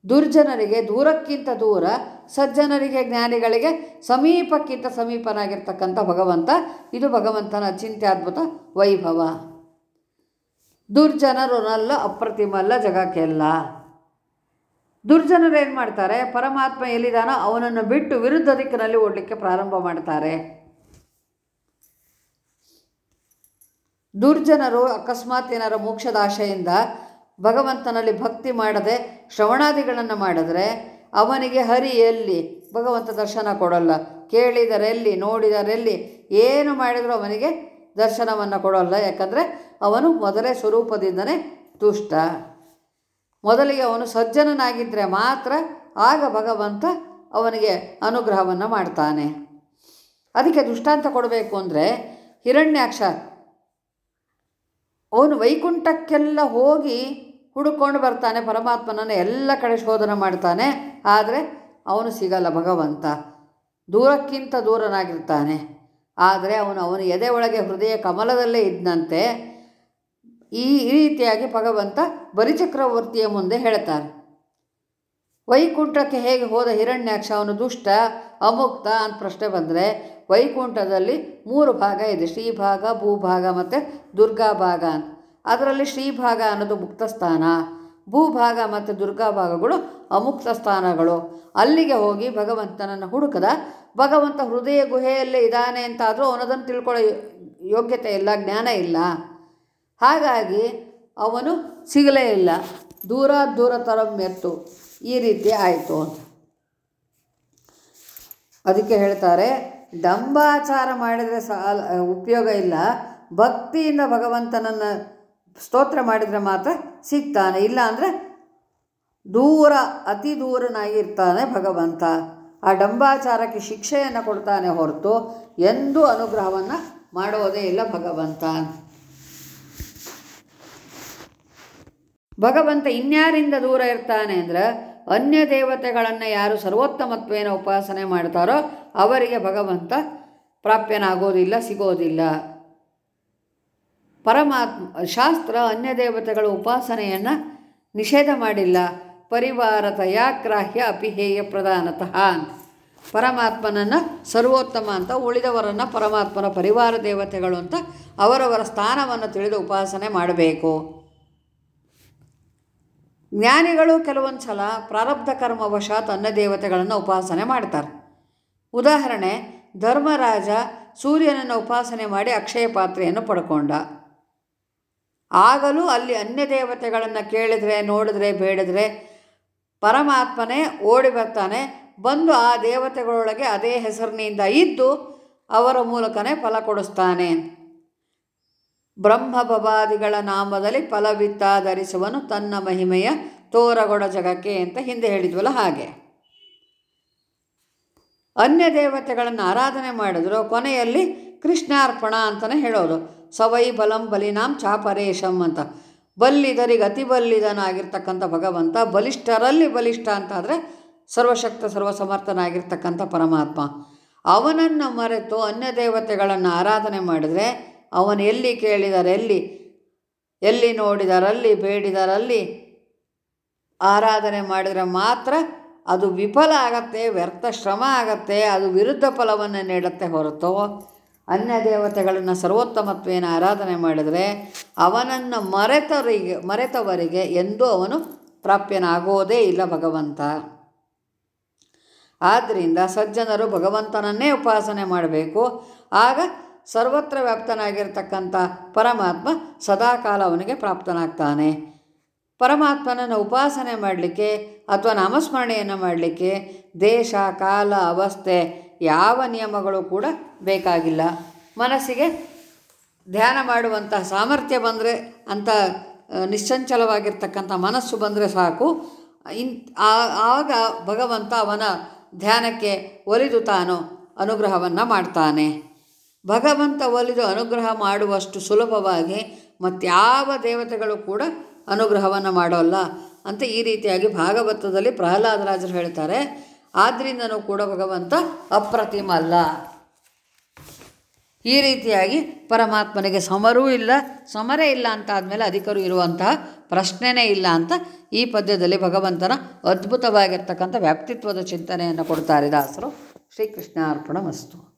ದುರ್ಜನರಿಗೆ ದೂರಕ್ಕಿಂತ ದೂರ, ಸಜ್ಜನರಿಗೆ, ಜ್ಞಾನಿಗಳಿಗೆ ಸಮೀಪಕ್ಕಿಂತ ಸಮೀಪನಾಗಿರ್ತಕ್ಕಂಥ ಭಗವಂತ. ಇದು ಭಗವಂತನ ಅಚಿಂತ್ಯದ್ಭುತ ವೈಭವ. ದುರ್ಜನರು ದುರ್ಜನರುನಲ್ಲ ಅಪ್ರತಿಮಲ್ಲ, ಜಗಕ್ಕೆಲ್ಲ. ದುರ್ಜನರು ಏನು ಮಾಡ್ತಾರೆ? ಪರಮಾತ್ಮ ಎಲ್ಲಿದಾನೋ ಅವನನ್ನು ಬಿಟ್ಟು ವಿರುದ್ಧ ದಿಕ್ಕಿನಲ್ಲಿ ಓಡಲಿಕ್ಕೆ ಪ್ರಾರಂಭ ಮಾಡ್ತಾರೆ. ದುರ್ಜನರು ಅಕಸ್ಮಾತ್ ಏನಾರ ಮೋಕ್ಷದ ಆಶೆಯಿಂದ ಭಗವಂತನಲ್ಲಿ ಭಕ್ತಿ ಮಾಡದೆ ಶ್ರವಣಾದಿಗಳನ್ನು ಮಾಡಿದ್ರೆ ಅವನಿಗೆ ಹರಿ ಎಲ್ಲಿ? ಭಗವಂತ ದರ್ಶನ ಕೊಡಲ್ಲ. ಕೇಳಿದರೆಲ್ಲಿ, ನೋಡಿದರೆಲ್ಲಿ, ಏನು ಮಾಡಿದರೂ ಅವನಿಗೆ ದರ್ಶನವನ್ನು ಕೊಡೋಲ್ಲ. ಯಾಕಂದರೆ ಅವನು ಮೊದಲೇ ಸ್ವರೂಪದಿಂದನೇ ತುಷ್ಟ. ಮೊದಲಿಗೆ ಅವನು ಸಜ್ಜನನಾಗಿದ್ದರೆ ಮಾತ್ರ ಆಗ ಭಗವಂತ ಅವನಿಗೆ ಅನುಗ್ರಹವನ್ನು ಮಾಡ್ತಾನೆ. ಅದಕ್ಕೆ ದೃಷ್ಟಾಂತ ಕೊಡಬೇಕು ಅಂದರೆ ಹಿರಣ್ಯಾಕ್ಷ ಅವನು ವೈಕುಂಠಕ್ಕೆಲ್ಲ ಹೋಗಿ ಹುಡುಕೊಂಡು ಬರ್ತಾನೆ, ಪರಮಾತ್ಮನನ್ನು ಎಲ್ಲ ಕಡೆ ಶೋಧನೆ ಮಾಡ್ತಾನೆ. ಆದರೆ ಅವನು ಸಿಗಲ್ಲ ಭಗವಂತ. ದೂರಕ್ಕಿಂತ ದೂರನಾಗಿರ್ತಾನೆ. ಆದರೆ ಅವನು, ಅವನ ಎದೆ ಒಳಗೆ ಹೃದಯ ಕಮಲದಲ್ಲೇ ಇದ್ದಂತೆ ಈ ರೀತಿಯಾಗಿ ಭಗವಂತ ಬರಿಚಕ್ರವರ್ತಿಯ ಮುಂದೆ ಹೇಳ್ತಾನೆ. ವೈಕುಂಠಕ್ಕೆ ಹೇಗೆ ಹೋದ ಹಿರಣ್ಯಾಕ್ಷ, ಅವನು ದುಷ್ಟ, ಅಮುಕ್ತ ಅಂತ ಪ್ರಶ್ನೆ ಬಂದರೆ ವೈಕುಂಠದಲ್ಲಿ ಮೂರು ಭಾಗ ಇದೆ. ಶ್ರೀಭಾಗ, ಭೂಭಾಗ ಮತ್ತು ದುರ್ಗಾ ಭಾಗ ಅಂತ. ಅದರಲ್ಲಿ ಶ್ರೀಭಾಗ ಅನ್ನೋದು ಮುಕ್ತ ಸ್ಥಾನ. ಭೂಭಾಗ ಮತ್ತು ದುರ್ಗಾ ಭಾಗಗಳು ಅಮುಕ್ತ ಸ್ಥಾನಗಳು. ಅಲ್ಲಿಗೆ ಹೋಗಿ ಭಗವಂತನನ್ನು ಹುಡುಕದ. ಭಗವಂತ ಹೃದಯ ಗುಹೆಯಲ್ಲೇ ಇದ್ದಾನೆ ಅಂತಾದರೂ ಅವನದನ್ನು ತಿಳ್ಕೊಳ್ಳೋ ಯೋಗ್ಯತೆ ಇಲ್ಲ, ಜ್ಞಾನ ಇಲ್ಲ. ಹಾಗಾಗಿ ಅವನು ಸಿಗಲೇ ಇಲ್ಲ. ದೂರ ದೂರ ತರ ಮೆತ್ತು ಈ ರೀತಿ ಆಯಿತು ಅಂತ. ಅದಕ್ಕೆ ಹೇಳ್ತಾರೆ ಡಂಬಾಚಾರ ಮಾಡಿದರೆ ಸಾಲ ಉಪಯೋಗ ಇಲ್ಲ. ಭಕ್ತಿಯಿಂದ ಭಗವಂತನನ್ನು ಸ್ತೋತ್ರ ಮಾಡಿದರೆ ಮಾತ್ರ ಸಿಗ್ತಾನೆ. ಇಲ್ಲ ಅಂದರೆ ದೂರ, ಅತಿ ದೂರನಾಗಿರ್ತಾನೆ ಭಗವಂತ. ಆ ಡಂಬಾಚಾರಕ್ಕೆ ಶಿಕ್ಷೆಯನ್ನು ಕೊಡ್ತಾನೆ ಹೊರತು ಎಂದೂ ಅನುಗ್ರಹವನ್ನು ಮಾಡೋದೇ ಇಲ್ಲ ಭಗವಂತ. ಭಗವಂತ ಇನ್ಯಾರಿಂದ ದೂರ ಇರ್ತಾನೆ ಅಂದ್ರೆ ಅನ್ಯ ದೇವತೆಗಳನ್ನು ಯಾರು ಸರ್ವೋತ್ತಮತ್ವೇನ ಉಪಾಸನೆ ಮಾಡ್ತಾರೋ ಅವರಿಗೆ ಭಗವಂತ ಪ್ರಾಪ್ಯನಾಗೋದಿಲ್ಲ, ಸಿಗೋದಿಲ್ಲ. ಪರಮಾತ್ಮ, ಶಾಸ್ತ್ರ ಅನ್ಯ ದೇವತೆಗಳ ಉಪಾಸನೆಯನ್ನು ನಿಷೇಧ ಮಾಡಿಲ್ಲ. ಪರಿವಾರ ಗ್ರಾಹ್ಯ ಅಪಿಹೇಯ ಪ್ರಧಾನತಃ ಪರಮಾತ್ಮನನ್ನು ಸರ್ವೋತ್ತಮ ಅಂತ, ಉಳಿದವರನ್ನು ಪರಮಾತ್ಮನ ಪರಿವಾರ ದೇವತೆಗಳು ಅಂತ ಅವರವರ ಸ್ಥಾನವನ್ನು ತಿಳಿದು ಉಪಾಸನೆ ಮಾಡಬೇಕು. ಜ್ಞಾನಿಗಳು ಕೆಲವೊಂದು ಸಲ ಪ್ರಾರಬ್ಧ ಕರ್ಮವಶಾತ್ ಅನ್ನ ದೇವತೆಗಳನ್ನು ಉಪಾಸನೆ ಮಾಡ್ತಾರೆ. ಉದಾಹರಣೆ, ಧರ್ಮರಾಜ ಸೂರ್ಯನನ್ನು ಉಪಾಸನೆ ಮಾಡಿ ಅಕ್ಷಯ ಪಾತ್ರೆಯನ್ನು ಪಡ್ಕೊಂಡ. ಆಗಲೂ ಅಲ್ಲಿ ಅನ್ಯ ದೇವತೆಗಳನ್ನು ಕೇಳಿದರೆ, ನೋಡಿದ್ರೆ, ಬೇಡಿದ್ರೆ ಪರಮಾತ್ಮನೇ ಓಡಿ ಬರ್ತಾನೆ, ಬಂದು ಆ ದೇವತೆಗಳೊಳಗೆ ಅದೇ ಹೆಸರಿನಿಂದ ಇದ್ದು ಅವರ ಮೂಲಕನೇ ಫಲ ಕೊಡಿಸ್ತಾನೆ. ಬ್ರಹ್ಮ ಬಬಾದಿಗಳ ನಾಮದಲ್ಲಿ ಫಲವಿತ್ತಾಧರಿಸುವನು ತನ್ನ ಮಹಿಮೆಯ ತೋರಗೊಡ ಜಗಕ್ಕೆ ಅಂತ ಹಿಂದೆ ಹೇಳಿದ್ವಲ್ಲ ಹಾಗೆ. ಅನ್ಯ ದೇವತೆಗಳನ್ನು ಆರಾಧನೆ ಮಾಡಿದ್ರು. ಕೊನೆಯಲ್ಲಿ ಕೃಷ್ಣಾರ್ಪಣ ಅಂತಲೇ ಹೇಳೋದು. ಸವೈ ಬಲಂ ಬಲಿನಾಂ ಚಾಪರೇಶಂ ಅಂತ. ಬಲ್ಲಿದರಿಗೆ ಅತಿ ಬಲ್ಲಿದನಾಗಿರ್ತಕ್ಕಂಥ ಭಗವಂತ ಬಲಿಷ್ಠರಲ್ಲಿ ಬಲಿಷ್ಠ ಅಂತಾದರೆ ಸರ್ವಶಕ್ತ, ಸರ್ವಸಮರ್ಥನಾಗಿರ್ತಕ್ಕಂಥ ಪರಮಾತ್ಮ. ಅವನನ್ನು ಮರೆತು ಅನ್ಯ ದೇವತೆಗಳನ್ನು ಆರಾಧನೆ ಮಾಡಿದರೆ ಅವನು ಎಲ್ಲಿ ಕೇಳಿದರೆಲ್ಲಿ ಎಲ್ಲಿ? ನೋಡಿದರಲ್ಲಿ ಬೇಡಿದರಲ್ಲಿ ಆರಾಧನೆ ಮಾಡಿದರೆ ಮಾತ್ರ ಅದು ವಿಫಲ ಆಗತ್ತೆ, ವ್ಯರ್ಥ ಶ್ರಮ ಆಗತ್ತೆ, ಅದು ವಿರುದ್ಧ ಫಲವನ್ನು ನೀಡುತ್ತೆ ಹೊರತು ಅನ್ಯ ದೇವತೆಗಳನ್ನು ಸರ್ವೋತ್ತಮತ್ವೇನ ಆರಾಧನೆ ಮಾಡಿದರೆ ಅವನನ್ನು ಮರೆತವರಿಗೆ ಮರೆತವರಿಗೆ ಎಂದೂ ಅವನು ಪ್ರಾಪ್ಯನಾಗೋದೇ ಇಲ್ಲ ಭಗವಂತ. ಆದ್ದರಿಂದ ಸಜ್ಜನರು ಭಗವಂತನನ್ನೇ ಉಪಾಸನೆ ಮಾಡಬೇಕು. ಆಗ ಸರ್ವತ್ರ ವ್ಯಾಪ್ತನಾಗಿರ್ತಕ್ಕಂಥ ಪರಮಾತ್ಮ ಸದಾಕಾಲ ಅವನಿಗೆ ಪ್ರಾಪ್ತನಾಗ್ತಾನೆ. ಪರಮಾತ್ಮನನ್ನು ಉಪಾಸನೆ ಮಾಡಲಿಕ್ಕೆ ಅಥವಾ ನಾಮಸ್ಮರಣೆಯನ್ನು ಮಾಡಲಿಕ್ಕೆ ದೇಶ, ಕಾಲ, ಅವಸ್ಥೆ ಯಾವ ನಿಯಮಗಳು ಕೂಡ ಬೇಕಾಗಿಲ್ಲ. ಮನಸ್ಸಿಗೆ ಧ್ಯಾನ ಮಾಡುವಂತಹ ಸಾಮರ್ಥ್ಯ ಬಂದರೆ ಅಂತ ನಿಶ್ಚಂಚಲವಾಗಿರ್ತಕ್ಕಂಥ ಮನಸ್ಸು ಬಂದರೆ ಸಾಕು. ಇನ್ ಆಗ ಭಗವಂತ ಅವನ ಧ್ಯಾನಕ್ಕೆ ಒಲಿದು ತಾನು ಅನುಗ್ರಹವನ್ನು ಮಾಡ್ತಾನೆ. ಭಗವಂತ ಒಲಿದು ಅನುಗ್ರಹ ಮಾಡುವಷ್ಟು ಸುಲಭವಾಗಿ ಮತ್ಯಾವ ದೇವತೆಗಳು ಕೂಡ ಅನುಗ್ರಹವನ್ನು ಮಾಡೋಲ್ಲ ಅಂತ ಈ ರೀತಿಯಾಗಿ ಭಾಗವತದಲ್ಲಿ ಪ್ರಹ್ಲಾದರಾಜರು ಹೇಳ್ತಾರೆ. ಆದ್ದರಿಂದನೂ ಕೂಡ ಭಗವಂತ ಅಪ್ರತಿಮ ಅಲ್ಲ. ಈ ರೀತಿಯಾಗಿ ಪರಮಾತ್ಮನಿಗೆ ಸಮರೂ ಇಲ್ಲ, ಸಮರೇ ಇಲ್ಲ ಅಂತ ಆದಮೇಲೆ ಅಧಿಕರು ಇರುವಂತಹ ಪ್ರಶ್ನೆನೇ ಇಲ್ಲ ಅಂತ ಈ ಪದ್ಯದಲ್ಲಿ ಭಗವಂತನ ಅದ್ಭುತವಾಗಿರ್ತಕ್ಕಂಥ ವ್ಯಕ್ತಿತ್ವದ ಚಿಂತನೆಯನ್ನು ಕೊಡ್ತಾರೆ ದಾಸರು. ಶ್ರೀಕೃಷ್ಣ ಅರ್ಪಣ ಮಸ್ತು